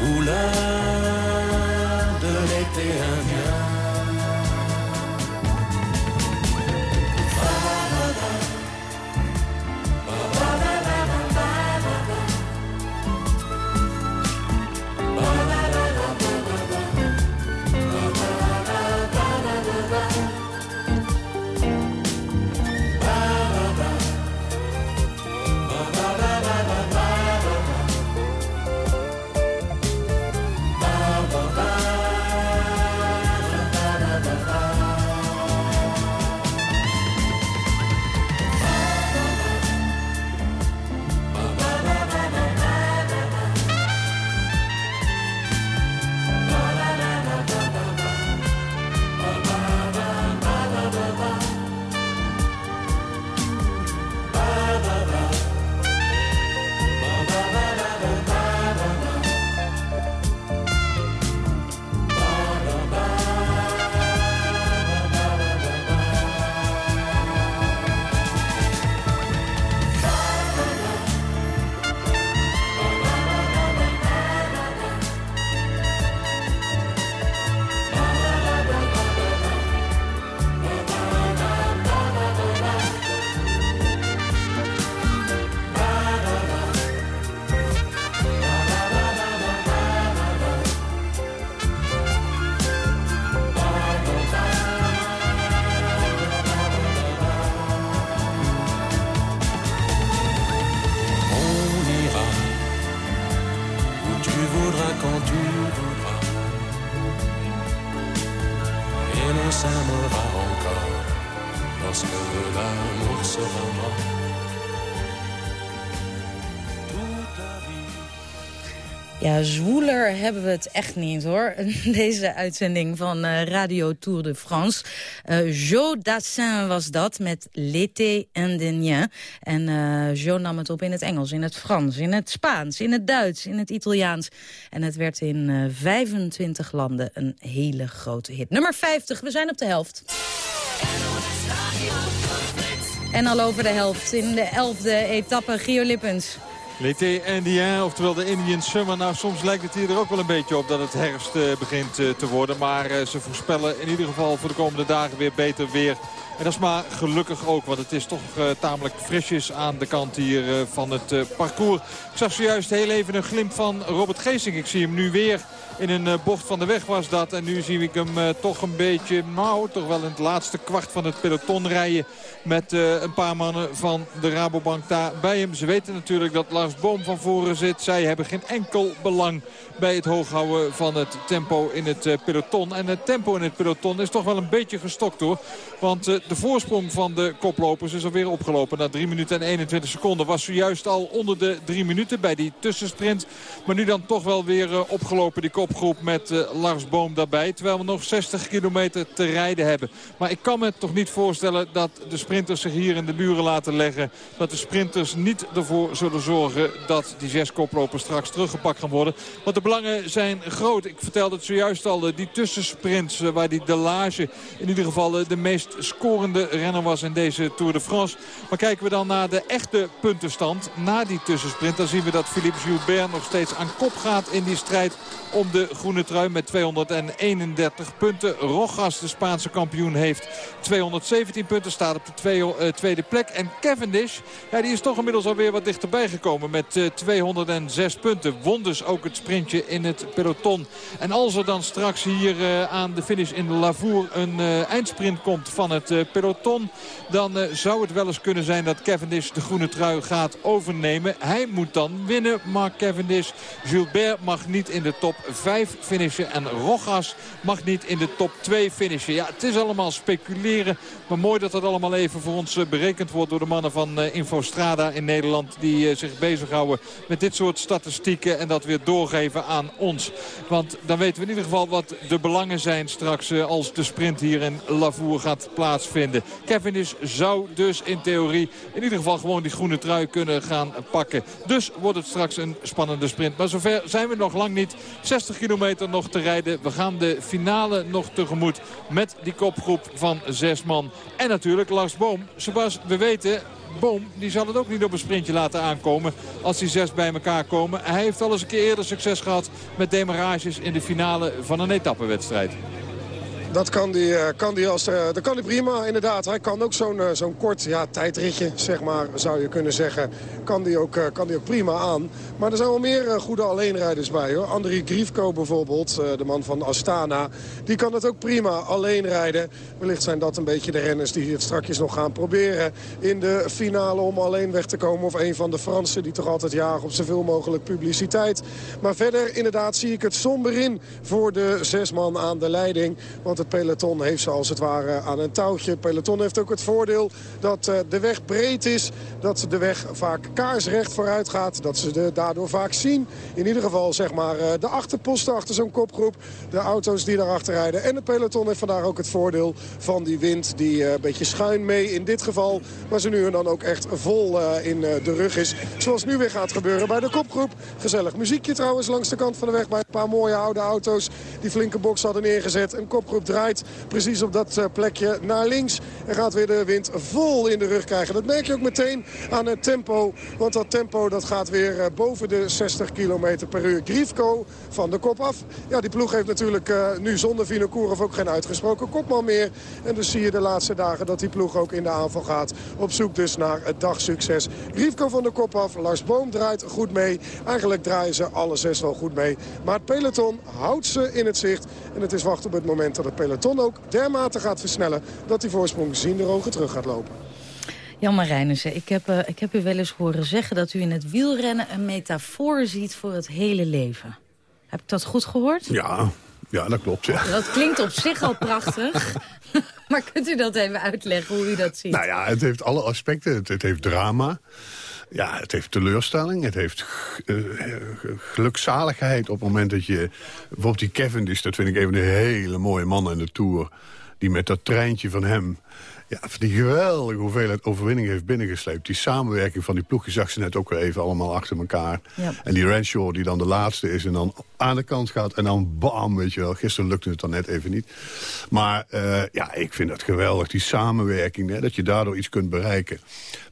Speaker 16: 无论
Speaker 5: Ja, zwoeler hebben we het echt niet hoor. Deze uitzending van eh, Radio Tour de France. Uh, Joe Dassin was dat met L'été indien. En Joe nam het op in het Engels, in het Frans, in het Spaans, in het Duits, in het Italiaans. En het werd in uh, 25 landen een hele grote hit. Nummer 50, we zijn op de helft. En al over de helft in de elfde etappe, Gio Lippens.
Speaker 6: L'été indien, oftewel de Indian Summer. Nou, soms lijkt het hier er ook wel een beetje op dat het herfst uh, begint uh, te worden. Maar uh, ze voorspellen in ieder geval voor de komende dagen weer beter weer. En dat is maar gelukkig ook, want het is toch tamelijk frisjes aan de kant hier van het parcours. Ik zag zojuist heel even een glimp van Robert Geesink. Ik zie hem nu weer in een bocht van de weg was dat. En nu zie ik hem uh, toch een beetje, nou, toch wel in het laatste kwart van het peloton rijden. Met uh, een paar mannen van de Rabobank daar bij hem. Ze weten natuurlijk dat Lars Boom van voren zit. Zij hebben geen enkel belang bij het hooghouden van het tempo in het peloton. En het tempo in het peloton is toch wel een beetje gestokt hoor. Want de voorsprong van de koplopers is alweer opgelopen. Na 3 minuten en 21 seconden was zojuist al onder de 3 minuten bij die tussensprint. Maar nu dan toch wel weer opgelopen die kop kopgroep met uh, Lars Boom daarbij. Terwijl we nog 60 kilometer te rijden hebben. Maar ik kan me toch niet voorstellen dat de sprinters zich hier in de luren laten leggen. Dat de sprinters niet ervoor zullen zorgen dat die zes koplopers straks teruggepakt gaan worden. Want de belangen zijn groot. Ik vertelde het zojuist al. Die tussensprints uh, waar die Delage in ieder geval de meest scorende renner was in deze Tour de France. Maar kijken we dan naar de echte puntenstand na die tussensprint. Dan zien we dat Philippe Gilbert nog steeds aan kop gaat in die strijd om de groene trui met 231 punten. Rogas, de Spaanse kampioen, heeft 217 punten. Staat op de uh, tweede plek. En Cavendish, ja, die is toch inmiddels alweer wat dichterbij gekomen met uh, 206 punten. Won dus ook het sprintje in het peloton. En als er dan straks hier uh, aan de finish in de Lavour een eindsprint komt van het peloton... dan zou het wel eens kunnen zijn dat Cavendish de groene trui gaat overnemen. Hij moet dan winnen, Mark Cavendish. Gilbert mag niet in de top 5 finishen. En Rogas mag niet in de top 2 finishen. Ja, het is allemaal speculeren. Maar mooi dat dat allemaal even voor ons berekend wordt door de mannen van uh, Infostrada in Nederland. Die uh, zich bezighouden met dit soort statistieken. En dat weer doorgeven aan ons. Want dan weten we in ieder geval wat de belangen zijn straks als de sprint hier in Lavour gaat plaatsvinden. Cavendish zou dus in theorie in ieder geval gewoon die groene trui kunnen gaan pakken. Dus wordt het straks een spannende sprint. Maar zover zijn we nog lang niet. 60 20 kilometer nog te rijden. We gaan de finale nog tegemoet met die kopgroep van zes man. En natuurlijk Lars Boom. Sebas, we weten, Boom die zal het ook niet op een sprintje laten aankomen als die zes bij elkaar komen. Hij heeft al eens een keer eerder succes gehad met demarages in de finale van een etappenwedstrijd.
Speaker 8: Dat kan die, eh, kan die als, uh, dat kan hij prima, inderdaad. Hij kan ook zo'n uh, zo'n kort ja, tijdritje, zeg maar, zou je kunnen zeggen. Kan die ook, kan die ook prima aan. Maar er zijn wel meer goede alleenrijders bij, hoor. André Griefko bijvoorbeeld, de man van Astana. Die kan het ook prima alleen rijden. Wellicht zijn dat een beetje de renners die het strakjes nog gaan proberen... in de finale om alleen weg te komen. Of een van de Fransen die toch altijd jagen op zoveel mogelijk publiciteit. Maar verder, inderdaad, zie ik het somber in voor de zes man aan de leiding. Want het peloton heeft ze als het ware aan een touwtje. Het peloton heeft ook het voordeel dat uh, de weg breed is. Dat de weg vaak kaarsrecht vooruit gaat. Dat ze de daardoor vaak zien. In ieder geval zeg maar uh, de achterposten achter zo'n kopgroep. De auto's die daarachter rijden. En het peloton heeft vandaag ook het voordeel van die wind die uh, een beetje schuin mee in dit geval. Maar ze nu en dan ook echt vol in de rug is. Zoals nu weer gaat gebeuren bij de kopgroep. Gezellig muziekje trouwens langs de kant van de weg bij een paar mooie oude auto's. Die flinke box hadden neergezet. Een kopgroep draait precies op dat eh, plekje naar links. En gaat weer de wind vol in de rug krijgen. Dat merk je ook meteen aan het tempo. Want dat tempo dat gaat weer eh, boven de 60 km per uur. Griefko van de kop af. Ja, die ploeg heeft natuurlijk uh, nu zonder Vinokourov ook geen uitgesproken kopman meer. En dus zie je de laatste dagen dat die ploeg ook in de aanval gaat. Op zoek dus naar het dagsucces. Griefko van de kop af. Lars Boom draait goed mee. Eigenlijk draaien ze alle zes wel goed mee. Maar het peloton houdt ze in het zicht. En het is wachten op het moment dat het peloton ook dermate gaat versnellen... dat die voorsprong ziende ogen terug gaat lopen.
Speaker 5: Jan Marijnissen, ik heb, uh, ik heb u wel eens horen zeggen... dat u in het wielrennen een metafoor ziet voor het hele leven. Heb ik dat goed gehoord?
Speaker 9: Ja, ja dat klopt. Ja.
Speaker 5: Dat klinkt op zich al prachtig. maar kunt u dat even uitleggen, hoe u dat ziet?
Speaker 9: Nou ja, het heeft alle aspecten. Het, het heeft drama. Ja, het heeft teleurstelling. Het heeft uh, gelukzaligheid op het moment dat je... Bijvoorbeeld die Cavendish, dat vind ik even een hele mooie man in de Tour. Die met dat treintje van hem ja, die geweldige hoeveelheid overwinning heeft binnengesleept. Die samenwerking van die ploeg, je zag ze net ook weer even allemaal achter elkaar.
Speaker 5: Ja.
Speaker 9: En die Renshaw die dan de laatste is en dan aan de kant gaat en dan bam, weet je wel. Gisteren lukte het dan net even niet. Maar uh, ja, ik vind dat geweldig, die samenwerking, hè, dat je daardoor iets kunt bereiken.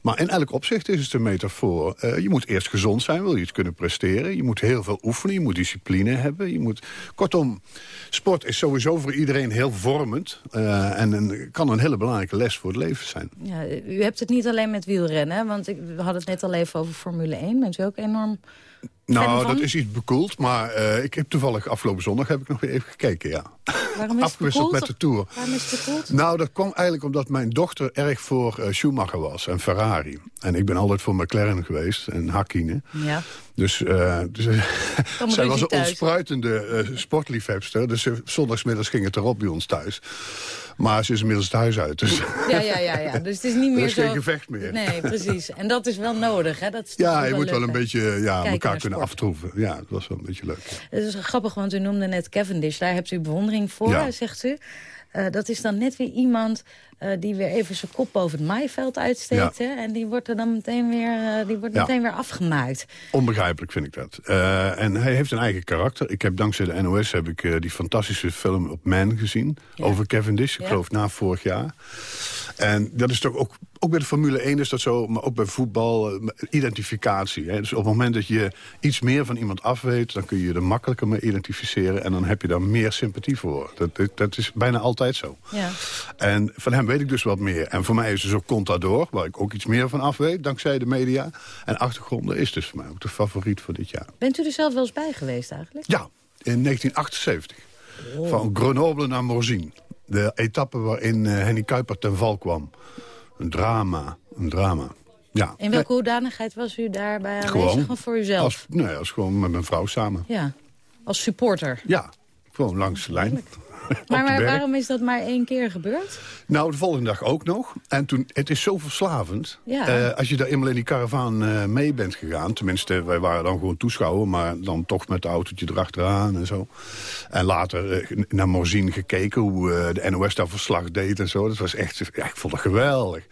Speaker 9: Maar in elk opzicht is het een metafoor. Uh, je moet eerst gezond zijn, wil je iets kunnen presteren. Je moet heel veel oefenen, je moet discipline hebben. Je moet... Kortom, sport is sowieso voor iedereen heel vormend. Uh, en kan een hele belangrijke les voor het leven zijn.
Speaker 5: Ja, u hebt het niet alleen met wielrennen, want ik, we hadden het net al even over Formule 1. Bent u ook enorm
Speaker 9: nou, dat is iets bekoeld, maar uh, ik heb toevallig afgelopen zondag heb ik nog weer even gekeken, ja.
Speaker 5: Waarom is
Speaker 9: Afgewisseld met de Tour.
Speaker 5: Waarom is het bekoeld?
Speaker 9: Nou, dat kwam eigenlijk omdat mijn dochter erg voor uh, Schumacher was en Ferrari. En ik ben altijd voor McLaren geweest en Hakkinen.
Speaker 5: Ja.
Speaker 9: Dus, uh, dus zij was een ontspruitende sportliefhebster. Dus zondagsmiddags ging het erop bij ons thuis. Maar ze is inmiddels thuis uit. Dus.
Speaker 5: Ja, ja, ja, ja. Dus het is niet meer
Speaker 9: is
Speaker 5: zo...
Speaker 9: geen gevecht meer.
Speaker 5: Nee, precies. En dat is wel nodig, hè? Dat is
Speaker 9: ja,
Speaker 5: je
Speaker 9: moet
Speaker 5: leuk,
Speaker 9: wel een beetje ja,
Speaker 5: Kijken
Speaker 9: elkaar kunnen aftroeven. Ja, dat was wel een beetje leuk.
Speaker 5: Het is grappig, want u noemde net Cavendish. Daar hebt u bewondering voor,
Speaker 9: Ja.
Speaker 5: zegt u. Eh, dat is dan net weer iemand eh, die weer even zijn kop boven het maaiveld uitsteekt. Hè? En die wordt er dan meteen weer, eh, die wordt
Speaker 9: Ja.
Speaker 5: meteen weer afgemaakt.
Speaker 9: Onbegrijpelijk vind ik dat. Eh, en hij heeft een eigen karakter. Ik heb dankzij de NOS heb ik die fantastische film op Man gezien. Over Cavendish, ik geloof na vorig jaar. En dat is toch ook, ook bij de Formule 1 is dat zo, maar ook bij voetbal, identificatie. Hè. Dus op het moment dat je iets meer van iemand af weet... dan kun je je er makkelijker mee identificeren... en dan heb je daar meer sympathie voor. Dat, dat, dat is bijna altijd zo.
Speaker 5: Ja.
Speaker 9: En van hem weet ik dus wat meer. En voor mij is dus ook Contador, waar ik ook iets meer van af weet... dankzij de media. En achtergronden is dus voor mij ook de favoriet voor dit jaar.
Speaker 5: Bent u er zelf wel eens bij geweest eigenlijk?
Speaker 9: Ja, in 1978. Van Grenoble naar Morzine. De etappe waarin eh, Henny Kuiper ten val kwam. Een drama, een drama. Ja,
Speaker 5: In welke hoedanigheid was u daarbij aanwezig?
Speaker 9: Gewoon.
Speaker 5: Gewoon voor uzelf?
Speaker 9: als, nee, als gewoon met mijn vrouw samen.
Speaker 5: Ja, als supporter.
Speaker 9: Ja, gewoon langs de lijn.
Speaker 5: Maar,
Speaker 9: de
Speaker 5: waarom is dat maar één keer gebeurd?
Speaker 9: Nou, de volgende dag ook nog. En toen, het is zo verslavend.
Speaker 5: Ja.
Speaker 9: Eh, als je daar eenmaal in die karavaan eh, mee bent gegaan. Tenminste, wij waren dan gewoon toeschouwer. Maar dan toch met het autootje erachteraan en zo. En later eh, naar Morzine gekeken. Hoe de NOS daar verslag deed en zo. Dat was echt, ja, ik vond het geweldig.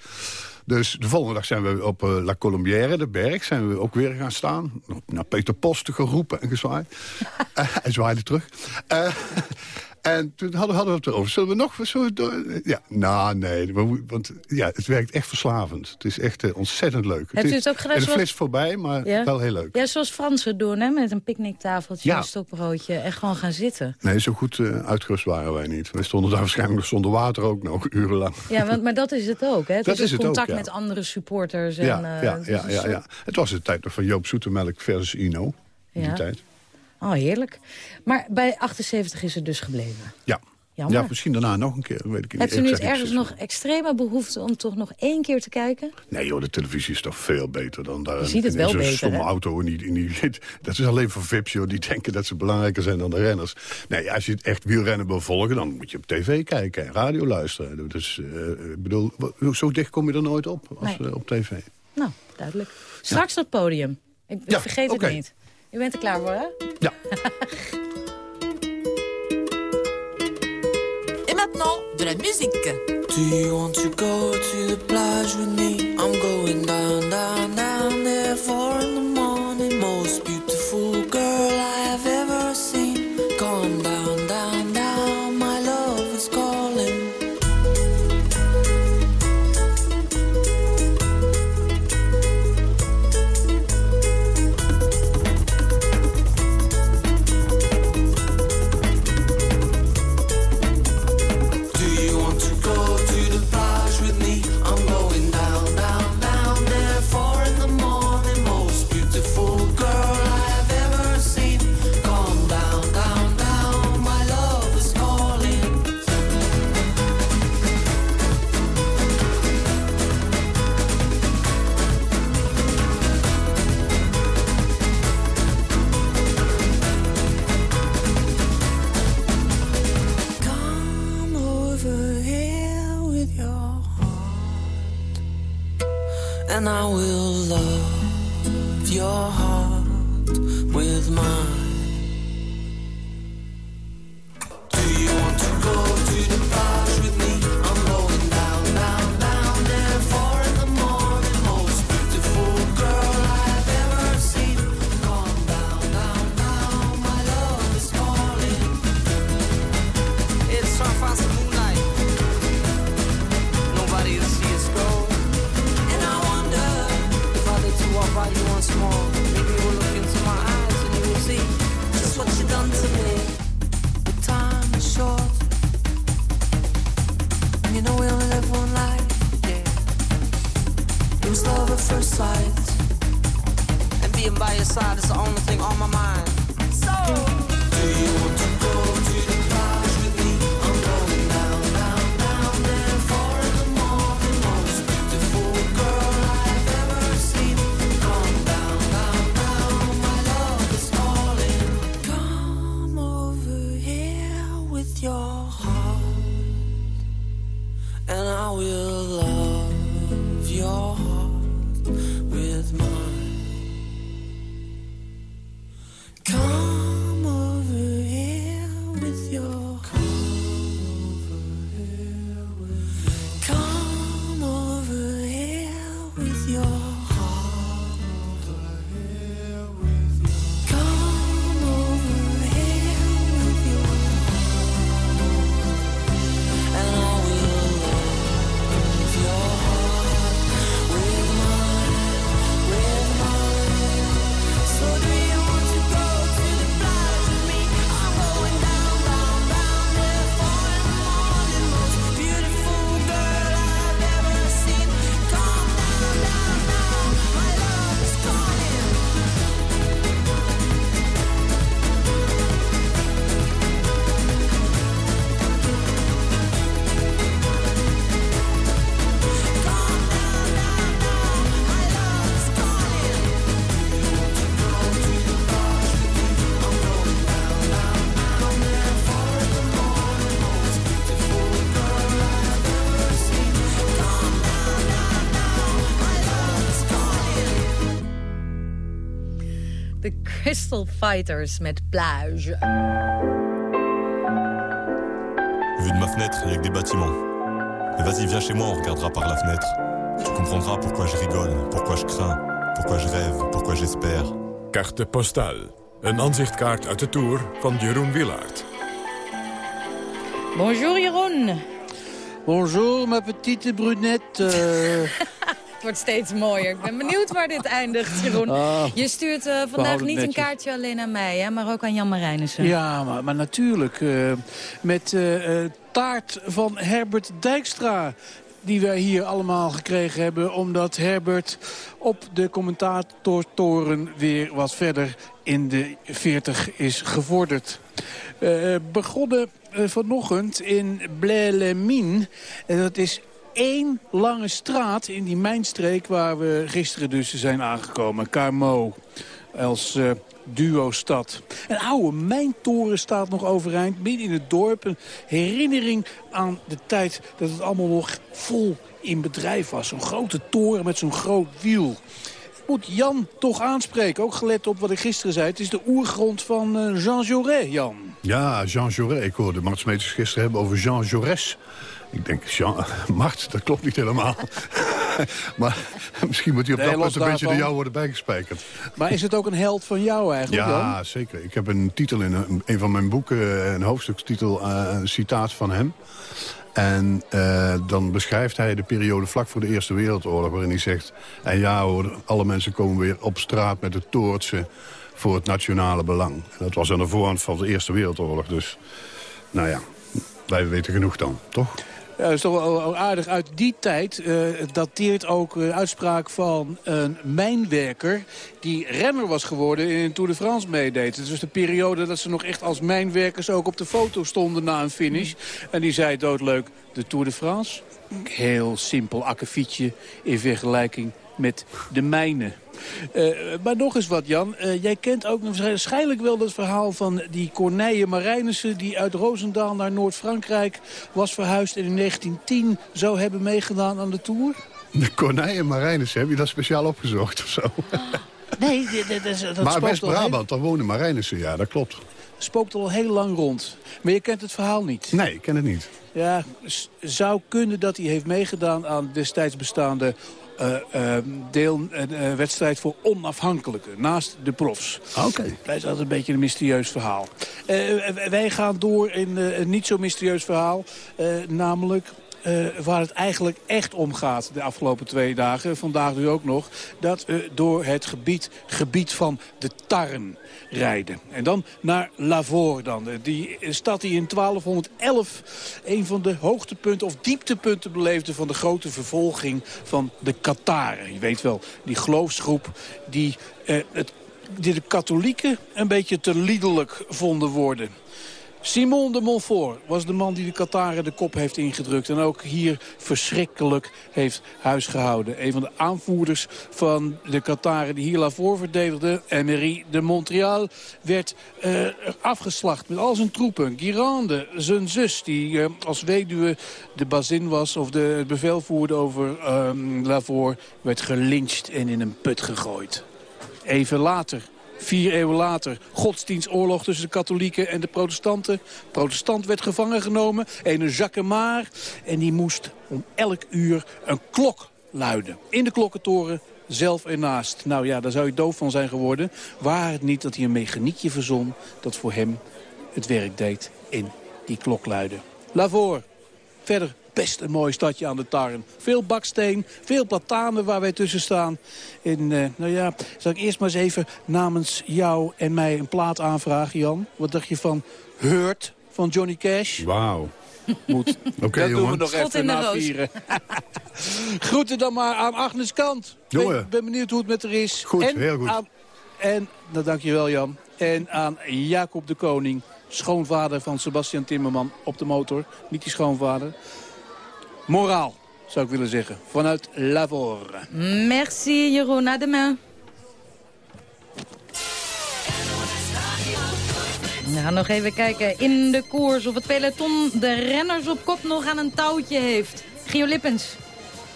Speaker 9: Dus de volgende dag zijn we op uh, La Colombière, de berg, zijn we ook weer gaan staan. Naar Peter Post geroepen en gezwaaid. hij zwaaide terug. Uh, en toen hadden, hadden we het erover. Zullen we nog... Zullen we door? Ja, nou, nee. Want ja, het werkt echt verslavend. Het is echt uh, ontzettend leuk.
Speaker 5: Hebt
Speaker 9: het
Speaker 5: het ook gedaan?
Speaker 9: En de fles voorbij, maar
Speaker 5: ja?
Speaker 9: wel heel leuk.
Speaker 5: Ja, zoals Fransen doen, hè? Met een picknicktafeltje,
Speaker 9: Ja.
Speaker 5: een stokbroodje. En gewoon gaan zitten.
Speaker 9: Nee, zo goed uh, uitgerust waren wij niet. We stonden daar waarschijnlijk nog zonder water ook nog, urenlang.
Speaker 5: Ja, want, maar dat is het ook, hè? Het
Speaker 9: Dat
Speaker 5: is,
Speaker 9: is het
Speaker 5: contact
Speaker 9: ook, ja.
Speaker 5: met andere supporters. En,
Speaker 9: Ja,
Speaker 5: eh,
Speaker 9: ja, ja,
Speaker 5: het is
Speaker 9: ja. Het was de tijd van Joop Zoetemelk versus Ino. In
Speaker 5: Ja.
Speaker 9: die tijd.
Speaker 5: Oh, heerlijk. Maar bij 78 is het dus gebleven.
Speaker 9: Ja.
Speaker 5: Jammer.
Speaker 9: Ja, misschien daarna nog een keer. Weet ik
Speaker 5: Hebt u nu ergens nog extreme behoefte om toch nog één keer te kijken?
Speaker 9: Nee joh, de televisie is toch veel beter dan daar.
Speaker 5: Je ziet het
Speaker 9: in
Speaker 5: wel beter,
Speaker 9: stomme
Speaker 5: hè?
Speaker 9: auto. En die, in die, dat is alleen voor vips joh, die denken dat ze belangrijker zijn dan de renners. Nee, als je het echt wielrennen wil volgen, dan moet je op tv kijken en radio luisteren. Dus, eh, ik bedoel, zo dicht kom je er nooit op als
Speaker 5: Nee.
Speaker 9: op tv.
Speaker 5: Nou, duidelijk. Straks dat podium. Ik, ik
Speaker 9: Ja,
Speaker 5: vergeet het niet. U bent er klaar voor, hè?
Speaker 9: Ja.
Speaker 7: Et maintenant, de la musique.
Speaker 1: Do you want to go to the plage with me? I'm going down, down, down there four in the morning.
Speaker 5: Crystal Fighters met Plage.
Speaker 17: Vue de ma fenêtre, il y a que des bâtiments. Mais vas-y, viens chez moi, on regardera par la fenêtre. Tu comprendras pourquoi je rigole, pourquoi je crains, pourquoi je rêve, pourquoi j'espère.
Speaker 1: Carte postale. Een aanzichtkaart uit de Tour van Jeroen Willaert.
Speaker 5: Bonjour Jeroen.
Speaker 13: Bonjour, ma petite brunette. euh.
Speaker 5: Wordt steeds mooier. Ik ben benieuwd waar dit eindigt, Jeroen.
Speaker 13: Ah,
Speaker 5: je stuurt eh, vandaag niet een kaartje alleen aan mij, hè, maar ook aan Jan Marijnissen.
Speaker 13: Ja, maar, maar natuurlijk. eh, met eh, taart van Herbert Dijkstra. Die wij hier allemaal gekregen hebben. Omdat Herbert op de commentatortoren weer wat verder in de 40 is gevorderd. Begonnen vanochtend in Blaise-les-Mines. En dat is één lange straat in die mijnstreek waar we gisteren dus zijn aangekomen. Carmo als eh, duo-stad. Een oude mijntoren staat nog overeind, midden in het dorp. Een herinnering aan de tijd dat het allemaal nog vol in bedrijf was. Zo'n grote toren met zo'n groot wiel. Moet Jan toch aanspreken, ook gelet op wat ik gisteren zei. Het is de oergrond van eh, Jean Jaurès, Jan.
Speaker 9: Ja, Jean Jaurès. Ik hoorde Mart gisteren hebben over Jean Jaurès. Ik denk, Jean, Mart, dat klopt niet helemaal. maar misschien moet hij op
Speaker 13: Nee,
Speaker 9: dat punt een beetje door jou worden bijgespijkerd.
Speaker 13: Maar is het ook een held van jou eigenlijk, Jan?
Speaker 9: Ja, zeker. Ik heb een titel in een, een van mijn boeken, een hoofdstukstitel, eh, een citaat van hem. En eh, dan beschrijft hij de periode vlak voor de Eerste Wereldoorlog... waarin hij zegt, en ja hoor, alle mensen komen weer op straat met het toortse voor het nationale belang. En dat was aan de voorhand van de Eerste Wereldoorlog. Dus, nou ja, wij weten genoeg dan, toch?
Speaker 13: Ja, is toch wel aardig. Uit die tijd eh, dateert ook de uitspraak van een mijnwerker... die renner was geworden en in Tour de France meedeed. Het was de periode dat ze nog echt als mijnwerkers... ook op de foto stonden na een finish. En die zei doodleuk, de Tour de France? Heel simpel akkefietje in vergelijking met de mijnen. Eh, maar nog eens wat, Jan. Eh, jij kent ook waarschijnlijk wel dat verhaal van die Corneille Marijnissen... die uit Roosendaal naar Noord-Frankrijk was verhuisd... en in 1910 zou hebben meegedaan aan de Tour?
Speaker 9: De konijnen Marijnissen, heb je dat speciaal opgezocht of zo?
Speaker 13: Nee, dit- dit is- dat
Speaker 9: maar West-Brabant, daar wonen Marijnissen, ja, dat klopt.
Speaker 13: spookt al heel lang rond. Maar je kent het verhaal niet.
Speaker 9: Nee, ik ken het niet.
Speaker 13: Ja, zou kunnen dat hij heeft meegedaan aan destijds bestaande... eh, eh, deel, eh, eh, wedstrijd voor onafhankelijken, naast de profs.
Speaker 9: Oké.
Speaker 13: Dat is altijd een beetje een mysterieus verhaal. Eh, eh, wij gaan door in eh, een niet zo mysterieus verhaal. eh, namelijk eh, waar het eigenlijk echt om gaat de afgelopen twee dagen. Vandaag nu ook nog. Dat we door het gebied, gebied van de Tarn rijden. En dan naar Lavore dan. Eh, Die stad die in 1211 een van de hoogtepunten of dieptepunten beleefde... van de grote vervolging van de Kataren. Je weet wel, die geloofsgroep die, eh, het, die de katholieken een beetje te liederlijk vonden worden. Simon de Montfort was de man die de Kataren de kop heeft ingedrukt. En ook hier verschrikkelijk heeft huisgehouden. Een van de aanvoerders van de Kataren die hier Lavore verdedigde. Emery de Montreal werd eh, afgeslacht met al zijn troepen. Guirande, zijn zus, die eh, als weduwe de bazin was... of de, het bevel voerde over ehm Lavore, werd gelyncht en in een put gegooid. Even later, vier eeuwen later, godsdienstoorlog tussen de katholieken en de protestanten. Protestant werd gevangen genomen, ene Jacquemart. En die moest om elk uur een klok luiden. In de klokkentoren, zelf ernaast. Nou ja, daar zou je doof van zijn geworden. Waar het niet dat hij een mechaniekje verzon dat voor hem het werk deed in die klok luiden. Lavore, verder best een mooi stadje aan de Tarn. Veel baksteen, veel platanen waar wij tussen staan. En eh, nou ja, zal ik eerst maar eens even namens jou en mij een plaat aanvragen, Jan. Wat dacht je van Hurt van Johnny Cash?
Speaker 9: Wauw.
Speaker 13: Moet.
Speaker 9: Oké,
Speaker 13: dat doen we nog
Speaker 5: Schot
Speaker 13: even na vieren. Groeten dan maar aan Agnes Kant.
Speaker 9: Jongen.
Speaker 13: Ik ben benieuwd hoe het met haar is.
Speaker 9: Goed,
Speaker 13: en
Speaker 9: heel goed.
Speaker 13: Aan, en, nou dankjewel Jan. En aan Jacob de Koning, schoonvader van Sebastian Timmerman op de motor. Niet die schoonvader. Moraal, zou ik willen zeggen. Vanuit Lavore.
Speaker 5: Merci Jeroen, à demain. We gaan nog even kijken in de koers of het peloton de renners op kop nog aan een touwtje heeft. Gio Lippens.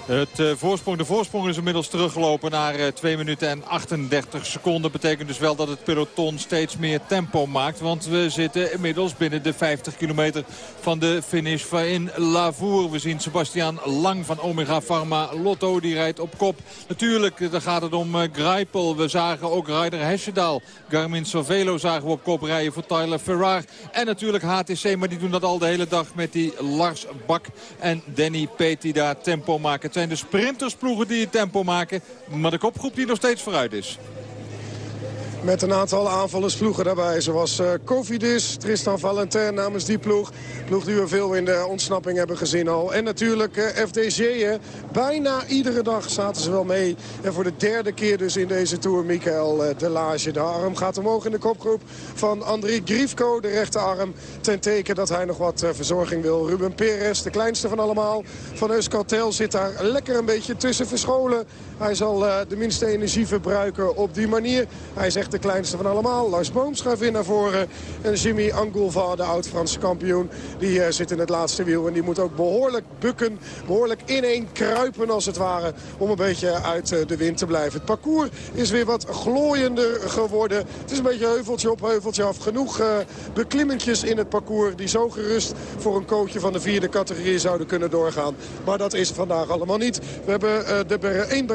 Speaker 6: Het, uh, voorsprong, de voorsprong is inmiddels teruggelopen naar uh, 2 minuten en 38 seconden. Betekent dus wel dat het peloton steeds meer tempo maakt. Want we zitten inmiddels binnen de 50 kilometer van de finish in Lavour. We zien Sebastian Lang van Omega Pharma Lotto. Die rijdt op kop. Natuurlijk, daar gaat het om uh, Greipel. We zagen ook Ryder Hesjedal. Garmin Cervelo zagen we op kop rijden voor Tyler Ferrar. En natuurlijk HTC, maar die doen dat al de hele dag met die Lars Bak en Danny Peet die daar tempo maken. Het zijn de sprintersploegen die tempo maken, maar de kopgroep die nog steeds vooruit is.
Speaker 8: Met een aantal aanvallersploegen daarbij. Zoals uh, Cofidis, Tristan Valentin namens die ploeg. Ploeg die we veel in de ontsnapping hebben gezien al. En natuurlijk uh, FDG. Hè. Bijna iedere dag zaten ze wel mee. En voor de derde keer dus in deze Tour Michael uh, Delage. De arm gaat omhoog in de kopgroep van André Griefko. De rechterarm ten teken dat hij nog wat verzorging wil. Ruben Perez, de kleinste van allemaal. Van Euskaltel zit daar lekker een beetje tussen verscholen. Hij zal de minste energie verbruiken op die manier. Hij zegt de kleinste van allemaal. Lars Boom schuift weer naar voren. En Jimmy Angulva, de oud-Franse kampioen, die uh, zit in het laatste wiel. En die moet ook behoorlijk bukken, behoorlijk ineen kruipen als het ware... om een beetje uit uh, de wind te blijven. Het parcours is weer wat glooiender geworden. Het is een beetje heuveltje op heuveltje af. Genoeg beklimmentjes in het parcours die zo gerust voor een coachje van de vierde categorie zouden kunnen doorgaan. Maar dat is vandaag allemaal niet. We hebben de één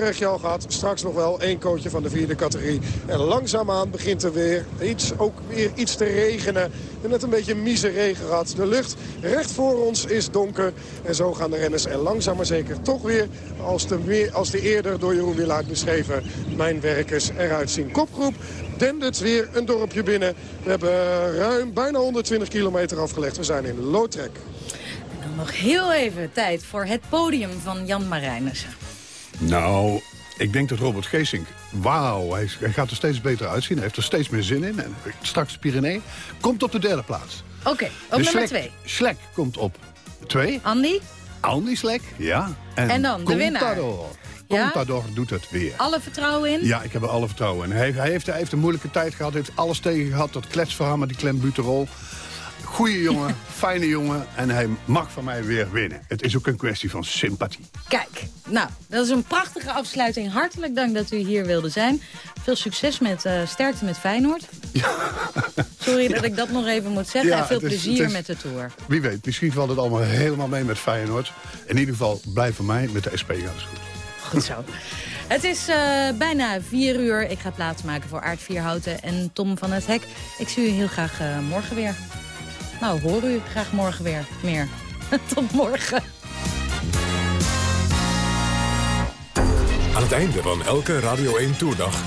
Speaker 8: Straks nog wel één coachje van de vierde categorie. En langzaam langzaamaan begint er weer iets, ook weer iets te regenen. En net een beetje mieze regen gehad. De lucht recht voor ons is donker. En zo gaan de renners er langzaam maar zeker toch weer... als de, als de eerder door Jeroen Wielaert beschreven mijnwerkers eruit zien. Kopgroep dendert weer een dorpje binnen. We hebben ruim bijna 120 kilometer afgelegd. We zijn in Lotrek.
Speaker 5: En dan nog heel even tijd voor het podium van Jan Marijnissen.
Speaker 9: Nou, ik denk dat Robert Geesink, wauw, hij, hij, gaat er steeds beter uitzien. Hij heeft er steeds meer zin in. En straks de Pyrenee komt op de derde plaats.
Speaker 5: Oké, okay, op nummer twee.
Speaker 9: Schlek komt op twee.
Speaker 5: Andy?
Speaker 9: Andy Schlek, ja.
Speaker 5: En, en dan de winnaar.
Speaker 9: Contador ja? doet het weer.
Speaker 5: Alle vertrouwen in?
Speaker 9: Ja, ik heb er alle vertrouwen in. Hij, hij, heeft, hij heeft een moeilijke tijd gehad, heeft alles tegen gehad. Dat kletsverhaal met die klembuterol. Goeie jongen, fijne jongen en hij mag van mij weer winnen. Het is ook een kwestie van sympathie.
Speaker 5: Kijk, nou, dat is een prachtige afsluiting. Hartelijk dank dat u hier wilde zijn. Veel succes met uh, sterkte met Feyenoord. Ja. Sorry dat ik dat nog even moet zeggen. Ja, en veel plezier is, met de Tour.
Speaker 9: Wie weet, misschien valt het allemaal helemaal mee met Feyenoord. In ieder geval, blijf van mij met de SP goed.
Speaker 5: Goed zo. Het is uh, bijna vier uur. Ik ga plaatsmaken voor Aard Vierhouten en Tom van het Hek. Ik zie u heel graag uh, morgen weer. Nou, horen u graag morgen weer meer. Tot morgen.
Speaker 18: Aan het einde van elke Radio 1 Toerdag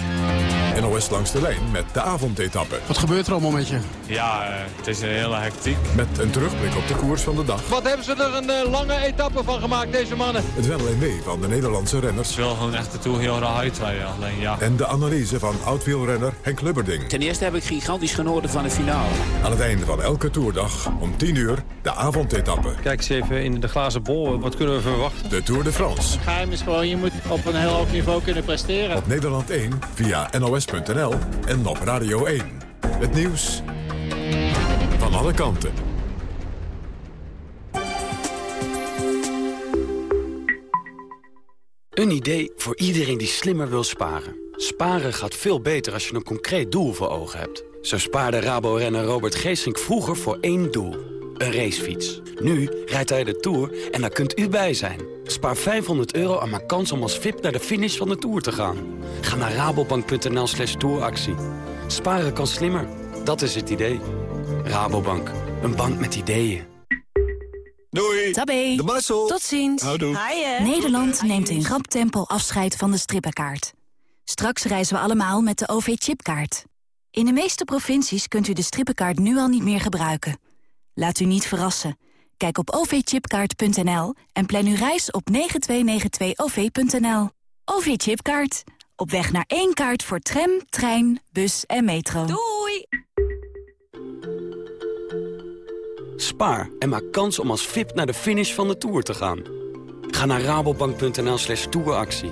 Speaker 18: NOS langs de lijn met de avondetappe.
Speaker 3: Wat gebeurt er allemaal met je?
Speaker 19: Ja, uh, het is een hele hectiek.
Speaker 18: Met een terugblik op de koers van de dag.
Speaker 6: Wat hebben ze er een uh, lange etappe van gemaakt, deze mannen?
Speaker 18: Het wel en wee van de Nederlandse renners.
Speaker 19: Ik wil gewoon echt de Tour heel raar uitrijden, alleen ja.
Speaker 18: En de analyse van oud-wielrenner Henk Lubberding.
Speaker 20: Ten eerste heb ik gigantisch genoten van de finale.
Speaker 18: Aan het einde van elke toerdag, om 10 uur, de avondetappe.
Speaker 19: Kijk eens even in de glazen bol, wat kunnen we verwachten?
Speaker 18: De Tour de France.
Speaker 20: Het geheim is gewoon, je moet op een heel hoog niveau kunnen presteren.
Speaker 18: Op Nederland 1, via en op Radio 1. Het nieuws van alle kanten.
Speaker 1: Een idee voor iedereen die slimmer wil sparen. Sparen gaat veel beter als je een concreet doel voor ogen hebt. Zo spaarde Rabo-renner Robert Geesink vroeger voor één doel. Een racefiets. Nu rijdt hij de Tour en daar kunt u bij zijn. Spaar 500 euro en maak kans om als VIP naar de finish van de Tour te gaan. Ga naar rabobank.nl slash touractie. Sparen kan slimmer. Dat is het idee. Rabobank. Een bank met ideeën.
Speaker 7: Doei.
Speaker 21: Tabé.
Speaker 7: De Marcel.
Speaker 21: Tot ziens.
Speaker 7: Houdoe.
Speaker 21: Nederland neemt in rap tempo afscheid van de strippenkaart. Straks reizen we allemaal met de OV-chipkaart. In de meeste provincies kunt u de strippenkaart nu al niet meer gebruiken. Laat u niet verrassen. Kijk op ovchipkaart.nl en plan uw reis op 9292-OV.nL. OV-chipkaart. Op weg naar één kaart voor tram, trein, bus en metro. Doei!
Speaker 1: Spaar en maak kans om als VIP naar de finish van de Tour te gaan. Ga naar rabobank.nl slash touractie.